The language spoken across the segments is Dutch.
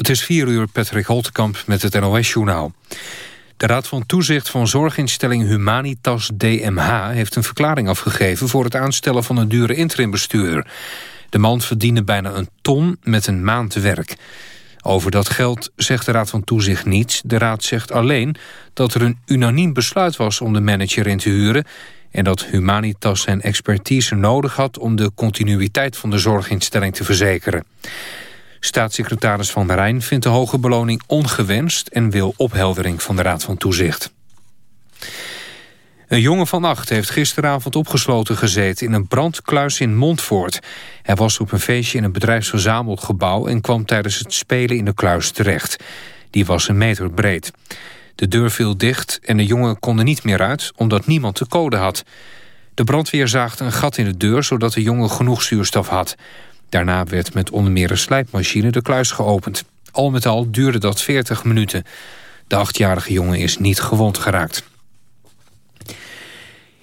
Het is 4 uur, Patrick Holtkamp met het NOS-journaal. De Raad van Toezicht van Zorginstelling Humanitas DMH... heeft een verklaring afgegeven voor het aanstellen van een dure interimbestuurder. De man verdiende bijna een ton met een maand werk. Over dat geld zegt de Raad van Toezicht niets. De Raad zegt alleen dat er een unaniem besluit was om de manager in te huren... en dat Humanitas zijn expertise nodig had om de continuïteit van de zorginstelling te verzekeren. Staatssecretaris Van der Rijn vindt de hoge beloning ongewenst... en wil opheldering van de Raad van Toezicht. Een jongen van acht heeft gisteravond opgesloten gezeten... in een brandkluis in Montfort. Hij was op een feestje in een bedrijfsverzamelgebouw... en kwam tijdens het spelen in de kluis terecht. Die was een meter breed. De deur viel dicht en de jongen kon er niet meer uit... omdat niemand de code had. De brandweer zaagde een gat in de deur... zodat de jongen genoeg zuurstof had... Daarna werd met onder meer een slijpmachine de kluis geopend. Al met al duurde dat 40 minuten. De achtjarige jongen is niet gewond geraakt.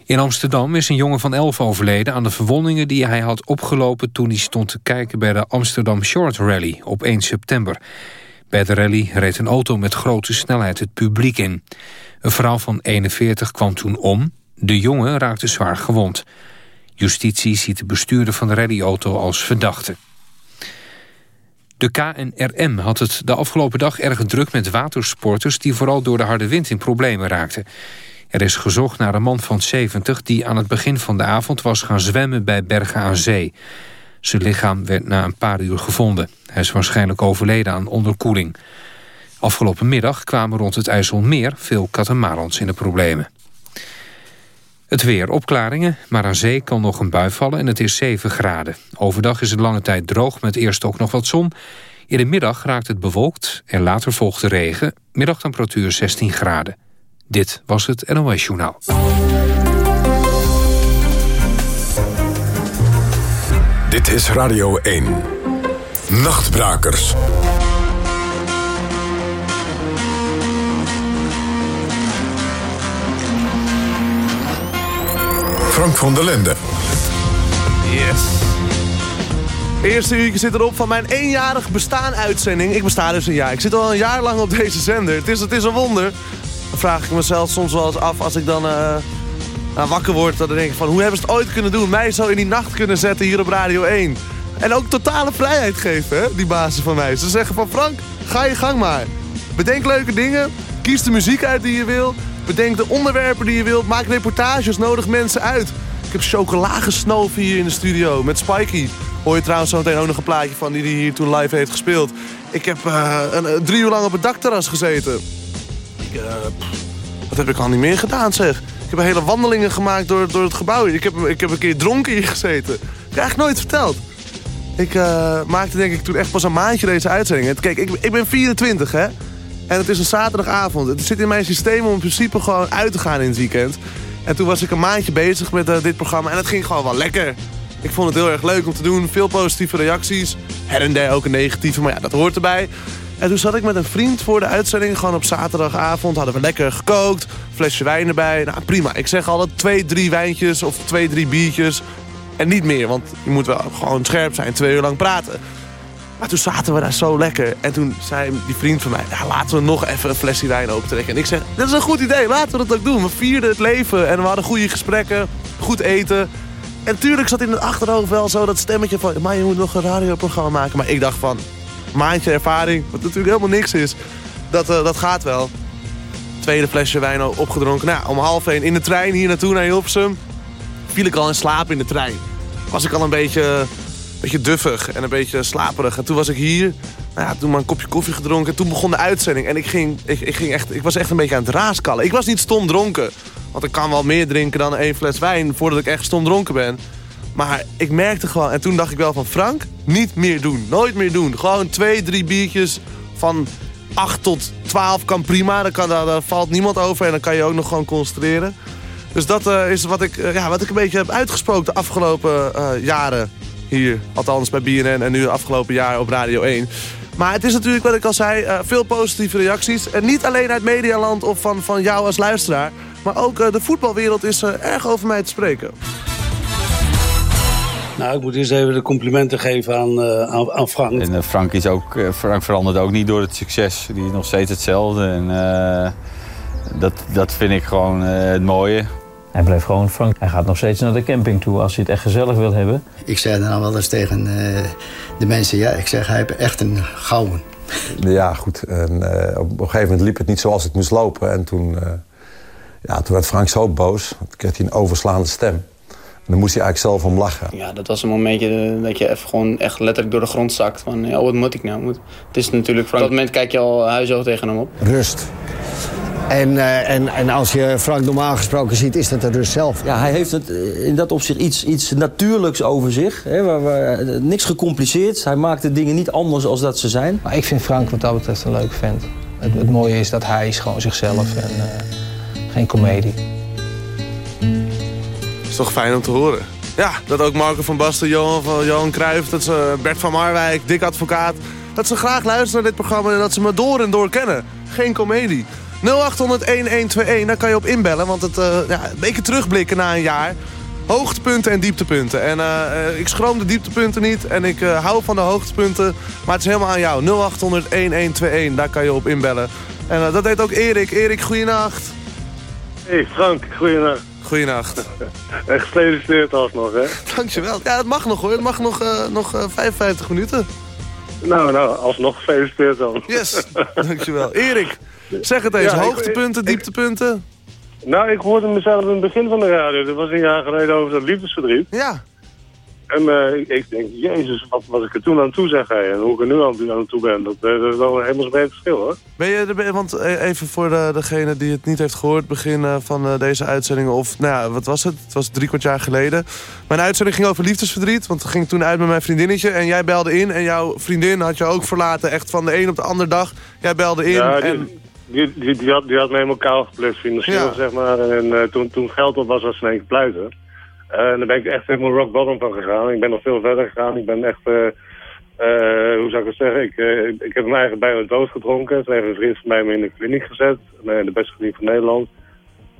In Amsterdam is een jongen van 11 overleden aan de verwondingen die hij had opgelopen toen hij stond te kijken bij de Amsterdam Short Rally op 1 september. Bij de rally reed een auto met grote snelheid het publiek in. Een vrouw van 41 kwam toen om. De jongen raakte zwaar gewond. Justitie ziet de bestuurder van de rallyauto als verdachte. De KNRM had het de afgelopen dag erg druk met watersporters... die vooral door de harde wind in problemen raakten. Er is gezocht naar een man van 70 die aan het begin van de avond... was gaan zwemmen bij Bergen aan Zee. Zijn lichaam werd na een paar uur gevonden. Hij is waarschijnlijk overleden aan onderkoeling. Afgelopen middag kwamen rond het IJsselmeer veel katamarans in de problemen. Het weer opklaringen, maar aan zee kan nog een bui vallen en het is 7 graden. Overdag is het lange tijd droog met eerst ook nog wat zon. In de middag raakt het bewolkt en later volgt de regen. Middagtemperatuur 16 graden. Dit was het NOS Journaal. Dit is Radio 1. Nachtbrakers. Frank van der Lende. Yes. Eerste uurtje zit erop van mijn eenjarig bestaan-uitzending. Ik besta dus een jaar. Ik zit al een jaar lang op deze zender. Het is, het is een wonder. Dan vraag ik mezelf soms wel eens af als ik dan uh, wakker word. Dan denk ik van hoe hebben ze het ooit kunnen doen? Mij zo in die nacht kunnen zetten hier op Radio 1. En ook totale vrijheid geven, hè, die bazen van mij. Ze zeggen van Frank, ga je gang maar. Bedenk leuke dingen. Kies de muziek uit die je wil. Bedenk de onderwerpen die je wilt. Maak reportages, nodig mensen uit. Ik heb chocola gesnoven hier in de studio met Spikey. Hoor je trouwens zo meteen ook nog een plaatje van die hij hier toen live heeft gespeeld. Ik heb uh, een, drie uur lang op het dakterras gezeten. Ik, uh, wat heb ik al niet meer gedaan zeg. Ik heb hele wandelingen gemaakt door, door het gebouw. Ik heb, ik heb een keer dronken hier gezeten. Ik heb eigenlijk nooit verteld. Ik maakte denk ik toen echt pas een maandje deze uitzending. Kijk, ik, ik ben 24 hè. En het is een zaterdagavond. Het zit in mijn systeem om in principe gewoon uit te gaan in het weekend. En toen was ik een maandje bezig met uh, dit programma. En het ging gewoon wel lekker. Ik vond het heel erg leuk om te doen. Veel positieve reacties. Her en der ook een negatieve, maar ja, dat hoort erbij. En toen zat ik met een vriend voor de uitzending. Gewoon op zaterdagavond hadden we lekker gekookt. Flesje wijn erbij. Nou, prima. Ik zeg altijd twee, drie wijntjes of twee, drie biertjes. En niet meer, want je moet wel gewoon scherp zijn. Twee uur lang praten. Maar toen zaten we daar zo lekker. En toen zei die vriend van mij, ja, laten we nog even een flesje wijn opentrekken. En ik zeg, dat is een goed idee, laten we dat ook doen. We vierden het leven en we hadden goede gesprekken, goed eten. En natuurlijk zat in het achterhoofd wel zo dat stemmetje van... maar je moet nog een radioprogramma maken. Maar ik dacht van, maandje ervaring, wat natuurlijk helemaal niks is. Dat, uh, dat gaat wel. Tweede flesje wijn opgedronken. Nou, om half één in de trein hier naartoe naar Hilversum... viel ik al in slaap in de trein. Was ik al een beetje beetje duffig en een beetje slaperig. En toen was ik hier, nou ja, toen maar een kopje koffie gedronken. En toen begon de uitzending. En ik, ging, ik, ik, ging echt, ik was echt een beetje aan het raaskallen. Ik was niet stom dronken. Want ik kan wel meer drinken dan één fles wijn voordat ik echt stom dronken ben. Maar ik merkte gewoon, en toen dacht ik wel van Frank, niet meer doen. Nooit meer doen. Gewoon twee, drie biertjes van 8 tot 12 kan prima. Daar, kan, daar, valt niemand over en dan kan je ook nog gewoon concentreren. Dus dat uh, is wat ik, uh, ja, wat ik een beetje heb uitgesproken de afgelopen uh, jaren. Hier, althans bij BNN en nu afgelopen jaar op Radio 1. Maar het is natuurlijk, wat ik al zei, uh, veel positieve reacties. En niet alleen uit Medialand of van, van jou als luisteraar. Maar ook uh, de voetbalwereld is uh, erg over mij te spreken. Nou, ik moet eerst even de complimenten geven aan, aan, aan, Frank. En Frank, is ook, Frank verandert ook niet door het succes. Die is nog steeds hetzelfde. En, dat, dat vind ik gewoon het mooie. Hij blijft gewoon Frank. Hij gaat nog steeds naar de camping toe als hij het echt gezellig wil hebben. Ik zei dan wel eens tegen de mensen... ja, ik zeg, hij heeft echt een gouden. Ja, goed. En, uh, op een gegeven moment liep het niet zoals het moest lopen. En toen, uh, ja, toen werd Frank zo boos. Toen kreeg hij een overslaande stem. En dan moest hij eigenlijk zelf om lachen. Ja, dat was een momentje dat je even gewoon echt letterlijk door de grond zakt. Van, ja, wat moet ik nou? Moet... Het is natuurlijk, op dat moment kijk je al huishoog tegen hem op. Rust. En, uh, en, en als je Frank normaal gesproken ziet, is dat er dus zelf. Ja, hij heeft het, in dat opzicht iets, iets natuurlijks over zich. Hè, waar, waar, niks gecompliceerd. Hij maakt de dingen niet anders als dat ze zijn. Maar ik vind Frank wat dat betreft een leuk vent. Het, het mooie is dat hij is gewoon zichzelf en uh, geen komedie. Toch fijn om te horen. Ja, dat ook Marco van Basten, Johan, van, Johan Cruijff, dat ze Bert van Marwijk, Dick Advocaat... dat ze graag luisteren naar dit programma en dat ze me door en door kennen. Geen komedie. 0800-1121, daar kan je op inbellen. Want het uh, ja, een beetje terugblikken na een jaar. Hoogtepunten en dieptepunten. En uh, ik schroom de dieptepunten niet. En ik hou van de hoogtepunten. Maar het is helemaal aan jou. 0800-1121, daar kan je op inbellen. En dat deed ook Erik. Erik, goeienacht. Hey Frank, goeienacht. Goeienacht. en gefeliciteerd alsnog, hè? Dankjewel. Ja, het mag nog hoor. Het mag nog, nog 55 minuten. Nou, nou, alsnog gefeliciteerd dan. Yes, dankjewel. Erik, Zeg het eens, hoogtepunten, dieptepunten? Nou, ik hoorde mezelf in het begin van de radio. Dat was een jaar geleden over dat liefdesverdriet. Ja. En uh, ik denk, jezus, wat was ik er toen aan toe zeg. en hoe ik er nu aan, aan toe ben, dat, eh, dat is wel een hemelsbreed verschil hoor. Ben je er, want eh, even voor de, degene die het niet heeft gehoord, begin van deze uitzending, of nou ja, wat was het? Het was drie kwart jaar geleden. Mijn uitzending ging over liefdesverdriet, want het ging toen uit met mijn vriendinnetje en jij belde in. En jouw vriendin had je ook verlaten, echt van de een op de andere dag. Jij belde in ja, en... Die, die, die, had, die had me helemaal kaal geplust financieel, zeg maar. En uh, toen, toen geld op was, was ze in één keer pluiten. En daar ben ik echt helemaal rock bottom van gegaan. Ik ben nog veel verder gegaan. Ik ben echt, uh, hoe zou ik het zeggen, ik, ik heb mijn eigen bijna dood gedronken. Toen heeft een vriend van mij in de kliniek gezet. De beste kliniek van Nederland.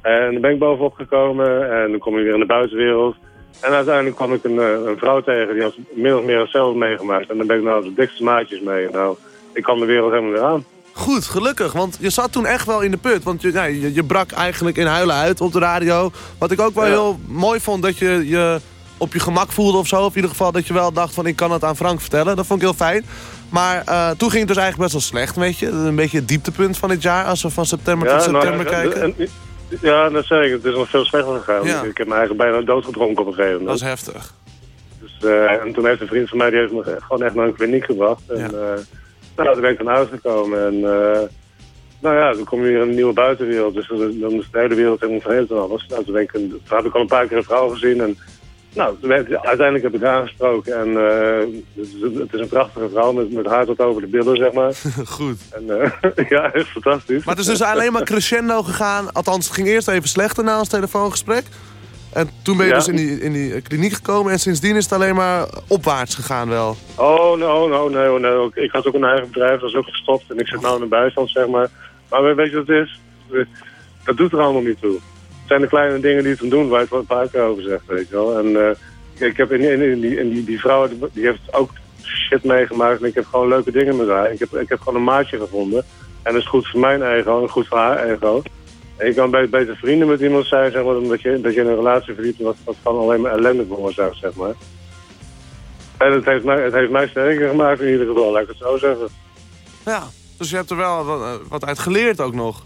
En dan ben ik bovenop gekomen en dan kom je weer in de buitenwereld. En uiteindelijk kwam ik een, een vrouw tegen die had min of meer hetzelfde meegemaakt. En dan ben ik nou de dikste maatjes mee. Nou, ik kwam de wereld helemaal weer aan. Goed, gelukkig. Want je zat toen echt wel in de put. Want je, nou, je, je, brak eigenlijk in huilen uit op de radio. Wat ik ook wel heel mooi vond, dat je je op je gemak voelde of zo. Of in ieder geval dat je wel dacht van ik kan het aan Frank vertellen. Dat vond ik heel fijn. Maar uh, toen ging het dus eigenlijk best wel slecht, weet je. Een beetje het dieptepunt van dit jaar als we van september tot september nou, kijken. ja, dat zeg ik. Het is nog veel slechter gegaan. Ja. Ik heb me eigenlijk bijna doodgedronken op een gegeven moment. Dat is heftig. Dus, uh, en toen heeft een vriend van mij die heeft me gewoon echt naar een kliniek gebracht. En, ja. uh, nou, toen ben ik van huis gekomen en uh, nou ja, dan kom je weer in een nieuwe buitenwereld. Dus dan is de hele wereld helemaal verheeld en alles. Nou, toen, ben ik toen heb ik al een paar keer een vrouw gezien en nou, uiteindelijk heb ik haar gesproken en uh, het is een prachtige vrouw met, met haar tot over de billen, zeg maar. Goed. En, uh, ja, echt fantastisch. Maar het is dus alleen maar crescendo gegaan. Althans, het ging eerst even slechter na ons telefoongesprek. En toen ben je dus in die, in die kliniek gekomen en sindsdien is het alleen maar opwaarts gegaan wel. Oh, no, no, nee, nee. Ik had ook een eigen bedrijf, dat is ook gestopt en ik zit nou in de bijstand, zeg maar. Maar weet je wat het is? Dat doet er allemaal niet toe. Het zijn de kleine dingen die het doen, waar je het een paar keer over zegt, weet je wel. En uh, ik heb in, in, in, die, in die, die vrouw, die heeft ook shit meegemaakt en ik heb gewoon leuke dingen met haar. Ik heb, ik heb gewoon een maatje gevonden. En dat is goed voor mijn ego en goed voor haar ego. En je kan beter vrienden met iemand zijn, zeg maar, omdat je, dat je in een relatie verdiept wat, wat van alleen maar ellende veroorzaakt, zeg maar. En het heeft, mij, het heeft mij sterker gemaakt in ieder geval, laat ik het zo zeggen. Ja, dus je hebt er wel wat, wat uit geleerd ook nog.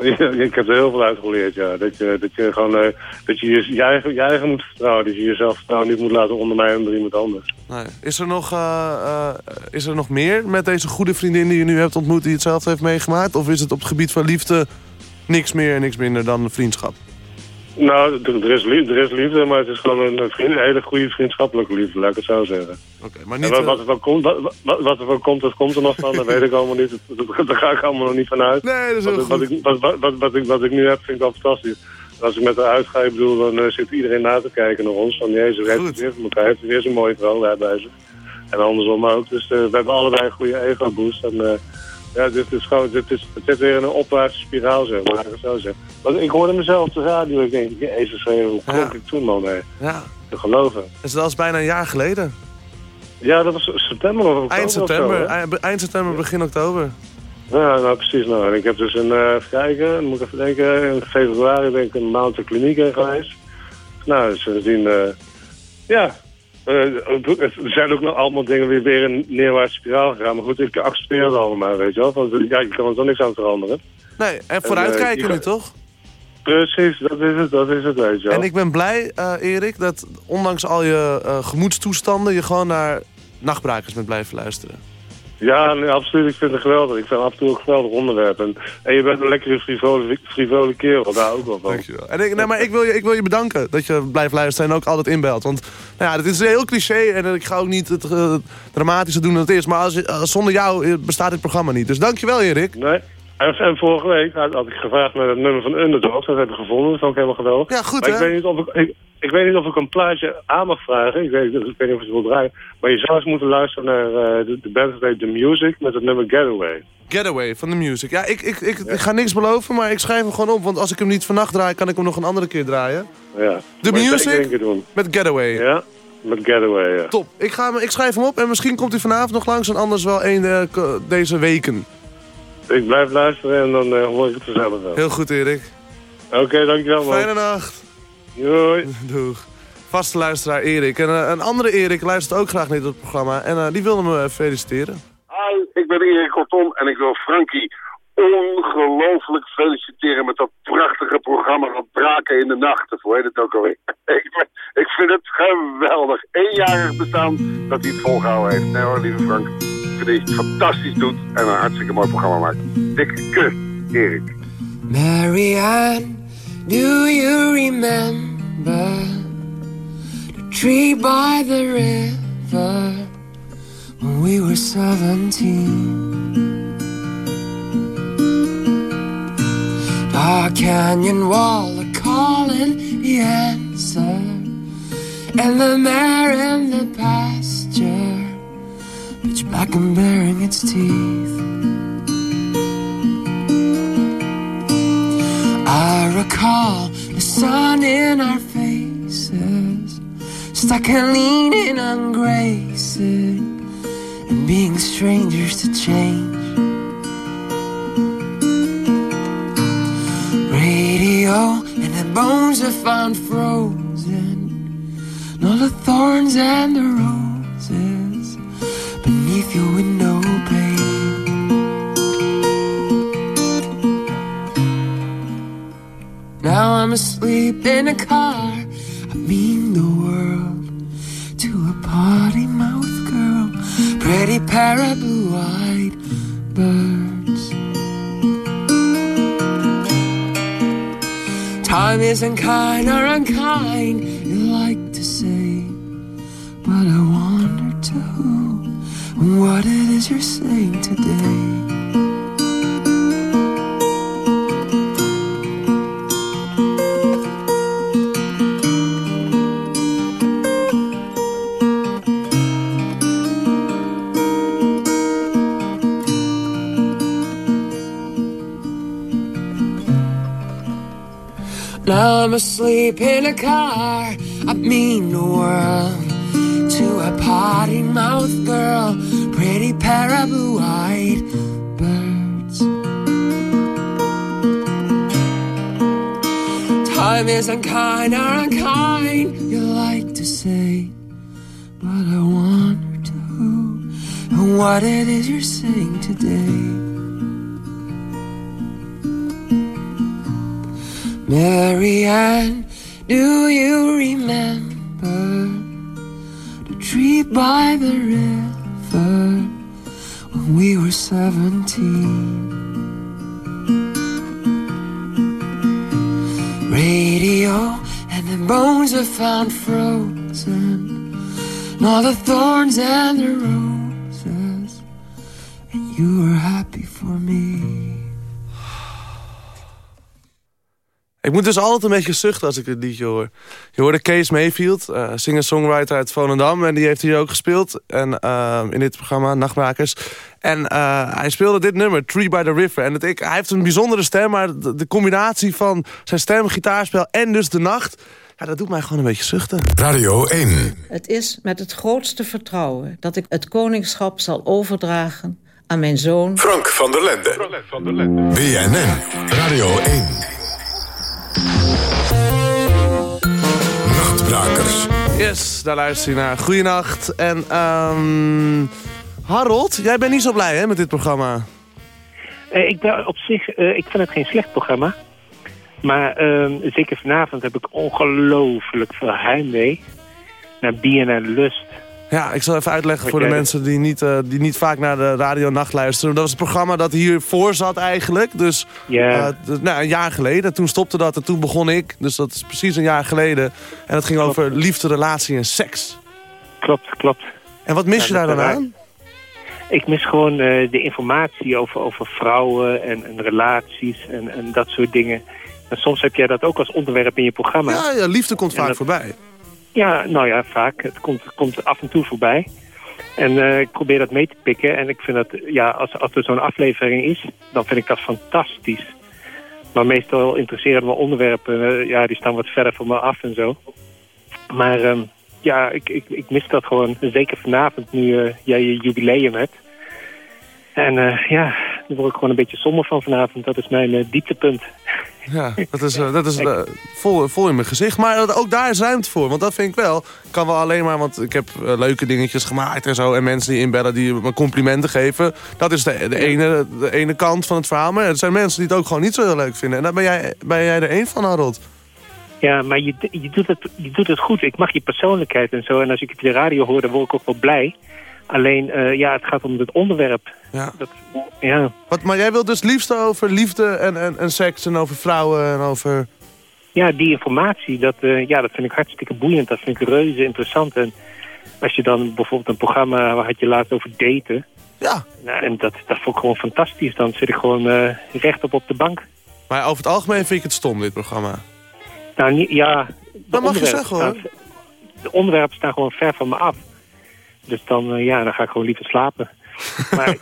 Ja, ik heb er heel veel uit geleerd, ja. Dat je, dat je gewoon uh, dat je, je, je, eigen, je eigen moet vertrouwen. Dat je jezelf vertrouwen niet moet laten ondermijnen door iemand anders. Nee. Is, er nog, uh, uh, is er nog meer met deze goede vriendin die je nu hebt ontmoet... die hetzelfde heeft meegemaakt? Of is het op het gebied van liefde niks meer en niks minder dan vriendschap? Nou, er is, liefde, er is liefde, maar het is gewoon een, vriend, een hele goede vriendschappelijke liefde, laat ik het zo zeggen. Oké, maar niet... wat, wat, er van komt, wat, wat er van komt, dat komt er nog van, dat weet ik allemaal niet. Daar ga ik allemaal nog niet van uit. Nee, dat is heel wat, Ik, wat, wat, wat, ik, wat ik nu heb, vind ik wel fantastisch. Als ik met haar uitga, ik bedoel, dan uh, zit iedereen na te kijken naar ons. Van, jezus, heeft het weer van elkaar, heeft weer zo'n mooie vrouw bij zich. En andersom ook. Dus uh, we hebben allebei een goede ego-boost. En uh, Ja, dit is gewoon, dit is, het zit weer in een opwaartse spiraal, zeg maar. Ik, zo zeg. Want ik hoorde mezelf op de radio, ik denk, jezus, hoe klonk ik toen man, mee? Ja. Te geloven. Dus dat is bijna een jaar geleden. Ja, dat was september of oktober Eind september, zo, eind- september, begin oktober. Ja, nou precies. Nou, en ik heb dus een, eh even kijken, moet ik even denken, in februari ben ik een maand de kliniek in geweest. Nou, sindsdien, eh ja, er zijn ook nog allemaal dingen weer, weer in een neerwaartse spiraal gegaan. Maar goed, ik accepteer het allemaal, weet je wel. Want eh, ja, je kan er toch niks aan veranderen. Nee, en vooruitkijken eh, nu toch? Precies, dat is het, dat is het, weet je wel. En ik ben blij, eh, Erik, dat ondanks al je eh, gemoedstoestanden... je gewoon naar nachtbrakers bent blijven luisteren. Ja, nee, absoluut. Ik vind het geweldig. Ik vind het af en toe ook een geweldig onderwerp. En, en je bent een lekkere frivole, frivole kerel, daar ook wel van. Dankjewel. En ik, nee, maar ik wil, je, ik wil je bedanken dat je blijft luisteren en ook altijd inbelt. Want nou ja, dit is heel cliché en ik ga ook niet het eh, dramatische doen dat het is. Maar als, eh, zonder jou eh, bestaat dit programma niet. Dus dankjewel, Erik. Nee. En, en vorige week had, had ik gevraagd naar het nummer van Underdog. Dat heb ik gevonden. Dat vond ik helemaal geweldig. Ja, goed, maar hè? ik weet, niet of ik, ik, ik weet niet of ik een plaatje aan mag vragen. Ik weet, ik weet niet of je het wil draaien. Maar je zou eens moeten luisteren naar eh, de, de band dat heet The Music met het nummer Getaway. Getaway van de music. Ja, ik, ik, ik, ik ga niks beloven, maar ik schrijf hem gewoon op. Want als ik hem niet vannacht draai, kan ik hem nog een andere keer draaien. Ja. The Maar Music? Met Getaway. Ja, met Getaway, ja. Top. Ik, ga, hem- ik schrijf hem op en misschien komt hij vanavond nog langs en anders wel een eh, deze weken. Ik blijf luisteren en dan eh, hoor ik het vanzelf wel. Heel goed, Erik. Oké, dankjewel man. Fijne nacht. Doei. Doeg. Vaste luisteraar Erik. En eh, een andere Erik luistert ook graag naar dit programma. En eh, die wilde me feliciteren. Hi, ik ben Erik Kortom en ik wil Frankie ongelooflijk feliciteren met dat prachtige programma van Braken in de Nacht. Of hoe heet het ook alweer? ik, ik vind het geweldig. Eenjarig bestaan dat hij het volgehouden heeft. Nee hoor, lieve Frank. Het fantastisch doet en een hartstikke mooi programma maakt. Dikke kus, Erik. Marianne, do you remember the tree by the river when we were 17? Our canyon wall, a calling the answer, and the mare in the pasture, black and baring its teeth. I recall the sun in our faces, stuck and leaning ungraced, and being strangers to change. Radio and the bones are found frozen, and all the thorns and the roses beneath your window pane. Now I'm asleep in a car. I mean the world to a potty mouth girl. Pretty pair of blue eyed birds. Time isn't kind or unkind, you like to say. But I wonder to who what it is you're saying today. Now I'm asleep in a car. I mean the world potty mouth girl, pretty pair of blue-eyed birds. Time is unkind or unkind, you like to say, but I wonder to who and what it is you're saying today. Marianne, do you remember tree by the river when we were seventeen? Radio and the bones are found frozen, and all the thorns and the roses, and you were happy Ik moet dus altijd een beetje zuchten als ik het liedje hoor. Je hoorde Kees Mayfield, uh, singer-songwriter uit Volendam. En die heeft hier ook gespeeld en, uh, in dit programma, Nachtmakers. En uh, hij speelde dit nummer, Tree by the River. En het, ik, hij heeft een bijzondere stem, maar de, de, combinatie van zijn stem, gitaarspel en dus de nacht... Ja, dat doet mij gewoon een beetje zuchten. Radio 1. Het is met het grootste vertrouwen dat ik het koningschap zal overdragen aan mijn zoon... Frank van der Lende. BNN. Radio 1. Nachtbrakers. Yes, daar luister je naar. Goeienacht. En um, Harold, jij bent niet zo blij hè, met dit programma? Uh, ik ben op zich, uh, ik vind het geen slecht programma. Maar uh, zeker vanavond heb ik ongelooflijk veel heimwee naar BNN Lust. Ja, ik zal even uitleggen voor de mensen die niet, uh, die niet vaak naar de Radio Nacht luisteren. Dat was het programma dat hiervoor zat eigenlijk. Dus uh, nou, een jaar geleden. Toen stopte dat en toen begon ik. Dus dat is precies een jaar geleden. En het ging klopt. over liefde, relatie en seks. Klopt, klopt. En wat mis ja, je daar dan aan? Ik mis gewoon uh, de informatie over, over vrouwen en, en relaties en, en dat soort dingen. En soms heb jij dat ook als onderwerp in je programma. Ja, ja liefde komt vaak dat, voorbij. Ja, nou ja, vaak. Het komt, komt af en toe voorbij. En uh, ik probeer dat mee te pikken. En ik vind dat, ja, als, als er zo'n aflevering is, dan vind ik dat fantastisch. Maar meestal interesseren me onderwerpen, uh, ja, die staan wat verder van me af en zo. Maar uh, ja, ik, ik, ik mis dat gewoon. Zeker vanavond, nu uh, jij je jubileum hebt. En ja, daar word ik gewoon een beetje somber van vanavond. Dat is mijn dieptepunt. Ja, dat is, uh, dat is uh, vol, vol in mijn gezicht. Maar ook daar is ruimte voor. Want dat vind ik wel. Kan wel alleen maar, want ik heb leuke dingetjes gemaakt en zo. En mensen die inbellen die me complimenten geven. Dat is de, de, ene, de ene kant van het verhaal. Maar er zijn mensen die het ook gewoon niet zo heel leuk vinden. En daar ben jij, ben jij er één van, Harold. Ja, maar je, je, doet het, je doet het goed. Ik mag je persoonlijkheid en zo. En als ik het op de radio hoor, dan word ik ook wel blij. Alleen, uh, ja, het gaat om het onderwerp. Ja. Dat, ja. Wat, maar jij wilt dus liefst over liefde en, en, en seks en over vrouwen en over... Ja, die informatie, dat, uh, ja, dat vind ik hartstikke boeiend. Dat vind ik reuze interessant. En als je dan bijvoorbeeld een programma, waar had je laatst over daten. Ja. Nou, en dat, dat vond ik gewoon fantastisch. Dan zit ik gewoon uh, rechtop op de bank. Maar over het algemeen vind ik het stom, dit programma. Nou, niet, ja... Dat mag je zeggen, hoor. De onderwerpen staan gewoon ver van me af. Dus dan, uh, ja, dan ga ik gewoon liever slapen. Maar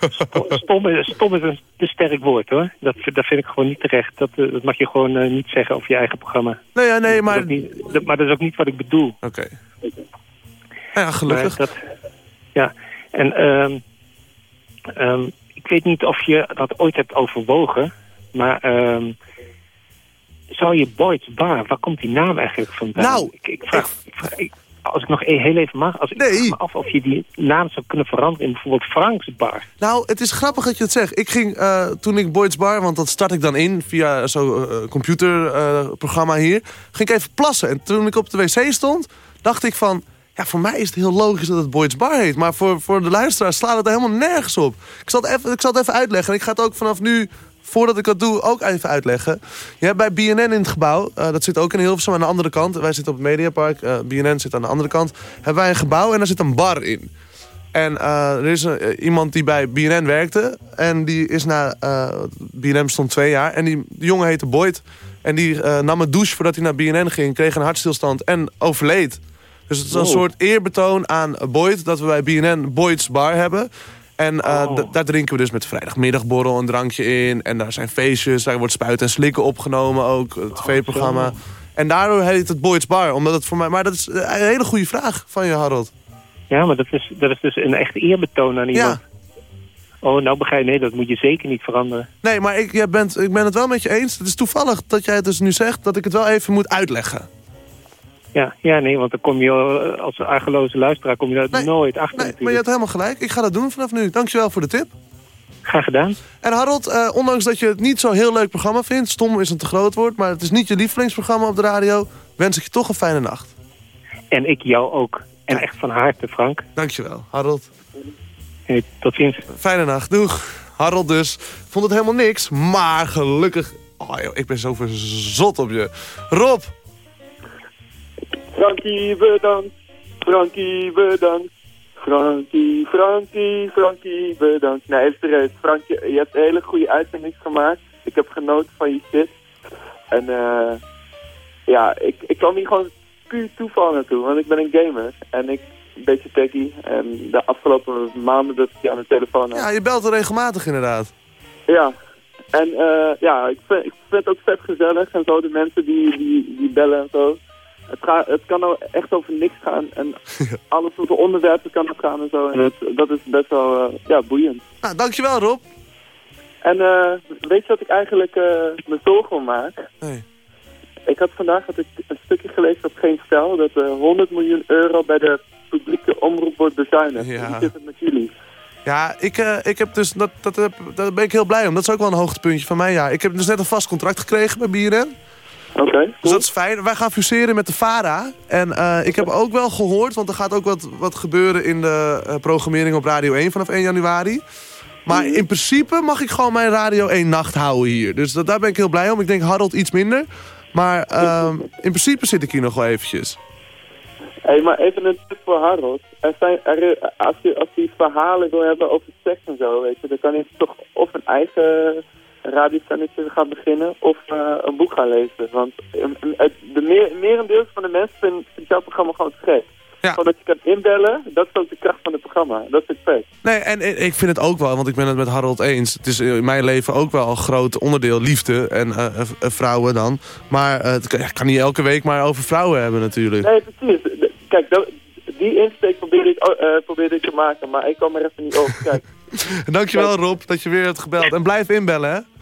stom, is, stom is een te sterk woord, hoor. Dat, dat vind ik gewoon niet terecht. Dat, dat mag je gewoon uh, niet zeggen over je eigen programma. Nee, ja, nee, maar... Dat niet, dat, maar dat is ook niet wat ik bedoel. Oké. Okay. Ja, gelukkig. Dat, ja, en um, um, ik weet niet of je dat ooit hebt overwogen, maar... Um, zou je Boyd's Bar, waar komt die naam eigenlijk vandaan? Nou, ik, ik vraag... Ik vraag ik, als ik nog heel even mag, als ik nee. me af of je die naam zou kunnen veranderen in bijvoorbeeld Franks Bar. Nou, het is grappig dat je het zegt. Ik ging uh, toen ik Boyd's Bar, want dat start ik dan in via zo'n uh, computerprogramma uh, hier, ging ik even plassen. En toen ik op de wc stond, dacht ik van, ja, voor mij is het heel logisch dat het Boyd's Bar heet. Maar voor, voor de luisteraars slaat het er helemaal nergens op. Ik zal, het even, ik zal het even uitleggen. En ik ga het ook vanaf nu voordat ik dat doe, ook even uitleggen. Je hebt bij BNN in het gebouw, uh, dat zit ook in Hilversum aan de andere kant. Wij zitten op het Mediapark, uh, BNN zit aan de andere kant. Hebben wij een gebouw en daar zit een bar in. En uh, er is een, iemand die bij BNN werkte. En die is na... BNN stond twee jaar. En die, die jongen heette Boyd. En die nam een douche voordat hij naar BNN ging. Kreeg een hartstilstand en overleed. Dus het is een wow. soort eerbetoon aan Boyd. Dat we bij BNN Boyd's Bar hebben. En uh, oh. daar drinken we dus met vrijdagmiddagborrel een drankje in. En daar zijn feestjes, daar wordt spuiten en slikken opgenomen ook. Het tv-programma. Oh, en daardoor heet het Boyd's Bar. Omdat het voor mij, maar dat is een hele goede vraag van je, Harold. Ja, maar dat is, dat is dus een echte eerbetoon aan iemand. Ja. Oh, nou begrijp je, nee, dat moet je zeker niet veranderen. Nee, maar ik, jij bent, ik ben het wel met je eens. Het is toevallig dat jij het dus nu zegt dat ik het wel even moet uitleggen. Ja, ja, nee, want dan kom je als argeloze luisteraar kom je daar nee, nooit achter. Nee, maar je hebt helemaal gelijk. Ik ga dat doen vanaf nu. Dankjewel voor de tip. Graag gedaan. En Harold, uh, ondanks dat je het niet zo'n heel leuk programma vindt... stom is een te groot woord, maar het is niet je lievelingsprogramma op de radio... wens ik je toch een fijne nacht. En ik jou ook. En ja. echt van harte, Frank. Dankjewel, Harold. Hey, tot ziens. Fijne nacht, doeg. Harold dus. Vond het helemaal niks, maar gelukkig... Oh joh, ik ben zo verzot op je. Rob, Frankie bedankt, Frankie bedankt. Frankie, Frankie, Frankie bedankt. Nee, serieus. Frankie, je hebt hele goede uitzendings gemaakt. Ik heb genoten van je shit. En uh, ja, ik, ik kwam hier gewoon puur toeval naartoe, want ik ben een gamer. En ik een beetje techie. En de afgelopen maanden dat ik je aan de telefoon had. Ja, je belt er regelmatig inderdaad. Ja, en eh, ja, ik vind, ik vind het ook vet gezellig en zo, de mensen die, die, die bellen en zo. Het, gaat, het kan nou echt over niks gaan en alles soorten onderwerpen kan het gaan en zo. En het, dat is best wel eh, ja, boeiend. Nou, dankjewel Rob. En eh, weet je wat ik eigenlijk uh, me zorgen om maak? Nee. Ik had vandaag had ik een stukje gelezen op Geen Stel dat er 100 miljoen euro bij de publieke omroep wordt bezuinigd. Ja. Hoe zit het met jullie? Ja, ik, eh, ik heb dus, dat, dat daar ben ik heel blij om. Dat is ook wel een hoogtepuntje van mij, ja. Ik heb dus net een vast contract gekregen bij BNN. Oké. Dus dat is fijn. Wij gaan fuseren met de VARA. En eh, ik heb ook wel gehoord, want er gaat ook wat, wat gebeuren in de eh, programmering op Radio 1 vanaf 1 januari. Maar in principe mag ik gewoon mijn Radio 1 nacht houden hier. Dus dat, daar ben ik heel blij om. Ik denk Harold iets minder. Maar ehm, in principe zit ik hier nog wel eventjes. Hé, hey, maar even een tip voor Harold. Er zijn, er, als hij verhalen wil hebben over seks en zo, weet je, dan kan hij toch of een eigen radiozendetje gaan beginnen of uh, een boek gaan lezen. Want het, de meer, van de mensen vindt vindt jouw programma gewoon te gek. Ja. Gewoon dat je kan inbellen, dat is ook de kracht van het programma. Dat is het vet. Nee, en, ik vind het ook wel, want ik ben het met Harold eens. Het is in mijn leven ook wel een groot onderdeel liefde en uh, uh, vrouwen dan. Maar het kan, kan niet elke week maar over vrouwen hebben natuurlijk. Nee, precies. Kijk, dat, die insteek probeerde ik, uh, probeerde ik te maken, maar ik kwam er even niet over. Kijk. Dankjewel Rob, dat je weer hebt gebeld. En blijf inbellen, hè?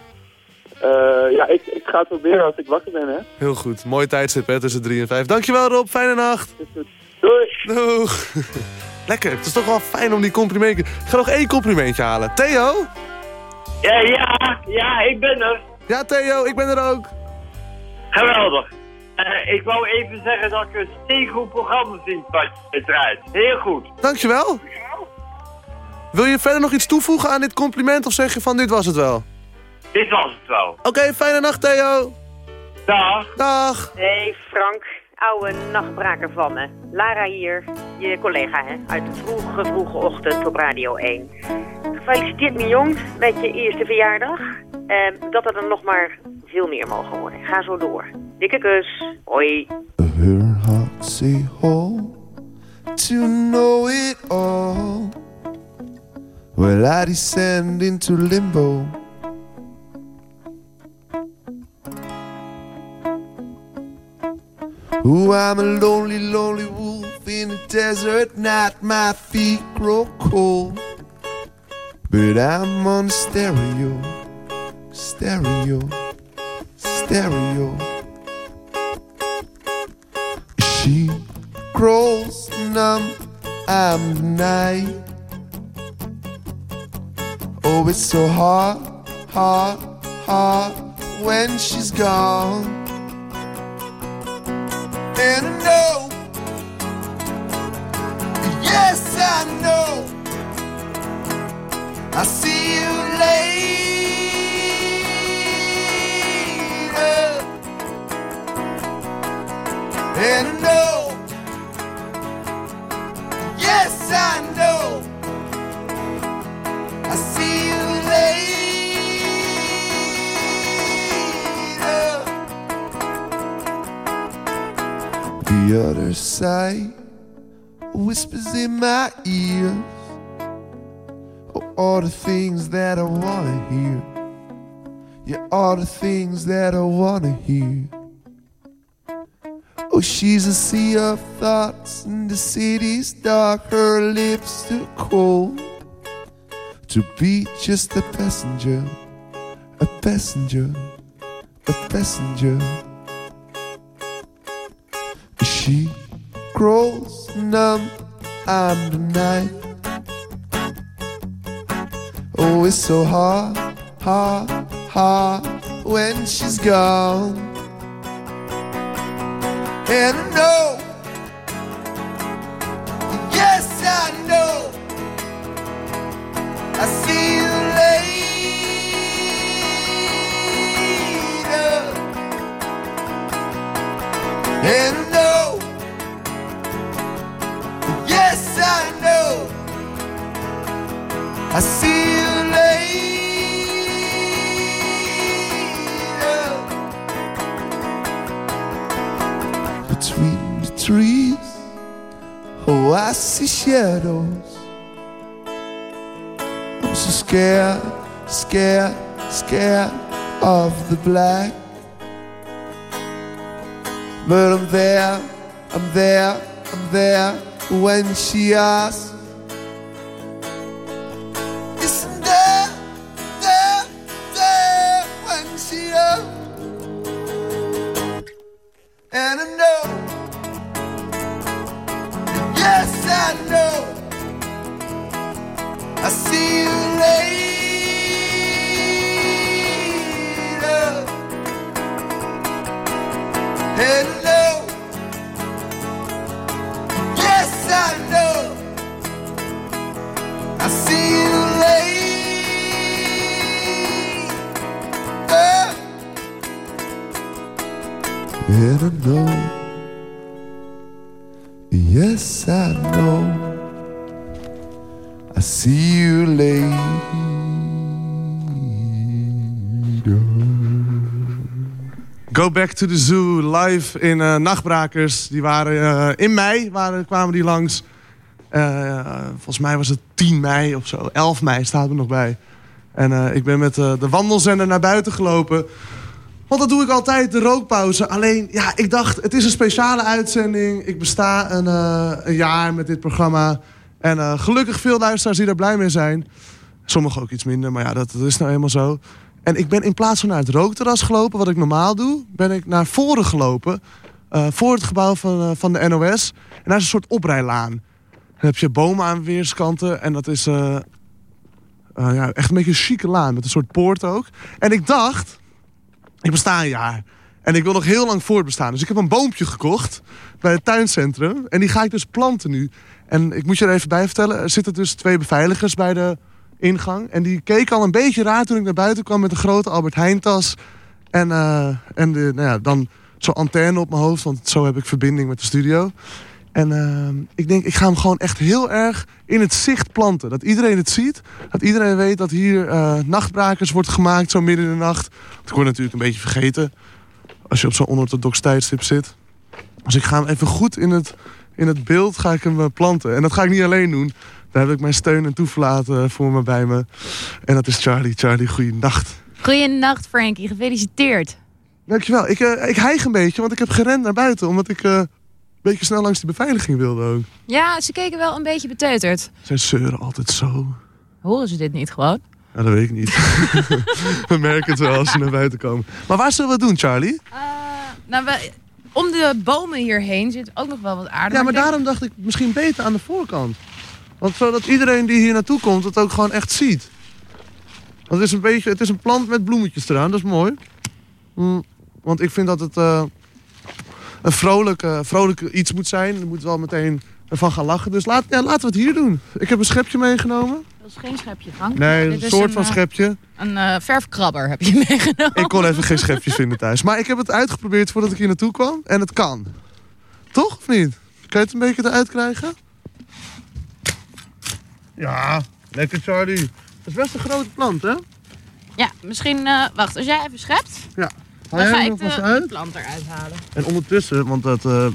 Uh, ja, ik, ik ga het proberen als ik wakker ben, hè. Heel goed. Mooi tijdstip, hè, tussen 3 en 5. Dankjewel Rob, fijne nacht. Doei. Doeg. Lekker, het is toch wel fijn om die complimentje... Ik ga nog één complimentje halen. Theo? Ja, ja, ja, ik ben er. Ja, Theo, ik ben er ook. Geweldig. Uh, ik wou even zeggen dat ik een steengoed programma vind wat je draait. Heel goed. Dankjewel. Wil je verder nog iets toevoegen aan dit compliment of zeg je van dit was het wel? Dit was het wel. Oké, okay, fijne nacht Theo. Dag. Dag. Hey Frank, oude nachtbraker van me. Lara hier, je collega hè, uit de vroege, vroege ochtend op Radio 1. Gefeliciteerd mijn jong met je eerste verjaardag. En dat er dan nog maar veel meer mogen worden. Ga zo door. Dikke kus. Hoi. Her heart say to know it all. Will I descend into limbo? Ooh, I'm a lonely, lonely wolf in a desert night. My feet grow cold, but I'm on stereo, stereo, stereo. She grows numb, I'm the night. Oh, it's so hard, hard, hard when she's gone. And I know, yes, I know, I see you later. And I know, yes, I know, The other side whispers in my ears oh, all the things that I wanna hear. Yeah, all the things that I wanna hear. Oh, she's a sea of thoughts, and the city's dark. Her lips too cold to be just a passenger, a passenger, a passenger. She grows numb on the night. Oh, it's so hard, hard, hard when she's gone. And I I see you later. Between the trees. Oh, I see shadows. I'm so scared, scared, scared of the black. But I'm there, I'm there, I'm there when she asks. To the Zoo live in eh, Nachtbrakers. Die waren eh, in mei, waren, kwamen die langs. Eh, volgens mij was het 10 mei of zo. 11 mei staat er nog bij. En ik ben met de wandelzender naar buiten gelopen. Want dat doe ik altijd, de rookpauze. Alleen, ja, ik dacht, het is een speciale uitzending. Ik besta een, een jaar met dit programma. En gelukkig veel luisteraars die daar blij mee zijn. Sommigen ook iets minder, maar ja, dat, dat is nou eenmaal zo. En ik ben in plaats van naar het rookterras gelopen, wat ik normaal doe... ben ik naar voren gelopen, eh, voor het gebouw van, eh, van de NOS. En daar is een soort oprijlaan. Dan heb je bomen aan weerskanten en dat is eh, ja, echt een beetje een chique laan... met een soort poort ook. En ik dacht, ik besta een jaar. En ik wil nog heel lang voortbestaan. Dus ik heb een boompje gekocht bij het tuincentrum. En die ga ik dus planten nu. En ik moet je er even bij vertellen. Er zitten dus twee beveiligers bij de ingang. En die keken al een beetje raar toen ik naar buiten kwam met een grote Albert Heijn tas. En, eh, en de, nou ja, dan zo'n antenne op mijn hoofd. Want zo heb ik verbinding met de studio. En eh, ik denk, ik ga hem gewoon echt heel erg in het zicht planten. Dat iedereen het ziet. Dat iedereen weet dat hier eh, nachtbrakers wordt gemaakt zo midden in de nacht. Want ik word natuurlijk een beetje vergeten. Als je op zo'n onorthodox tijdstip zit. Dus ik ga hem even goed in het, in het beeld ga ik hem planten. En dat ga ik niet alleen doen. Daar heb ik mijn steun en toeverlaten voor me bij me. En dat is Charlie. Charlie, goeie nacht. Goeienacht, Frankie. Gefeliciteerd. Dankjewel. Ik, eh, ik hijg een beetje, want ik heb gerend naar buiten. Omdat ik eh, een beetje snel langs die beveiliging wilde ook. Ja, ze keken wel een beetje beteuterd. Zij zeuren altijd zo. Horen ze dit niet gewoon? Ja, dat weet ik niet. we merken het wel als ze naar buiten komen. Maar waar zullen we het doen, Charlie? Nou, we, om de bomen hierheen zit ook nog wel wat aarde. Ja, maar daarom dacht ik misschien beter aan de voorkant. Want zodat iedereen die hier naartoe komt het ook gewoon echt ziet. Want het is een beetje, het is een plant met bloemetjes eraan, dat is mooi. Mm, want ik vind dat het eh, een vrolijk, eh, vrolijk iets moet zijn. Je moet wel meteen ervan gaan lachen. Dus laat, ja, laten we het hier doen. Ik heb een schepje meegenomen. Dat is geen schepje, Frank. Nee, een soort van eh, schepje. Een verfkrabber heb je meegenomen. Ik kon even geen schepjes vinden thuis. Maar ik heb het uitgeprobeerd voordat ik hier naartoe kwam. En het kan. Toch of niet? Kan je het een beetje eruit krijgen? Ja, lekker Charlie. Dat is best een grote plant, hè? Ja, misschien... eh, wacht, als jij even schept, Ja. dan ga ik de, alvast de uit? plant eruit halen. En ondertussen, want dat eh,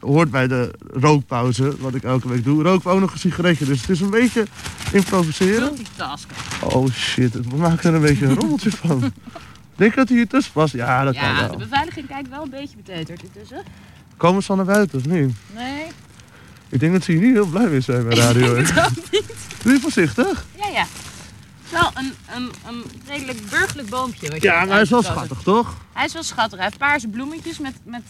hoort bij de rookpauze, wat ik elke week doe, rook ik ook nog een sigaretje. Dus het is een beetje improviseren. Multitasken. Oh shit, we maken er een beetje een rommeltje van. Denk je dat hij hier tussen past? Ja, dat kan Ja, wel. de beveiliging kijkt wel een beetje beteuterd intussen. Komen ze al naar buiten of niet? Nee. Ik denk dat ze hier niet heel blij mee zijn bij radio. Ik hè? denk het ook niet. Doe je voorzichtig? Ja, ja. Wel een, een, een redelijk burgerlijk boompje. Wat je Ja, hebt maar hij is wel uitgekozen. schattig, toch? Hij is wel schattig. Hij heeft paarse bloemetjes met, met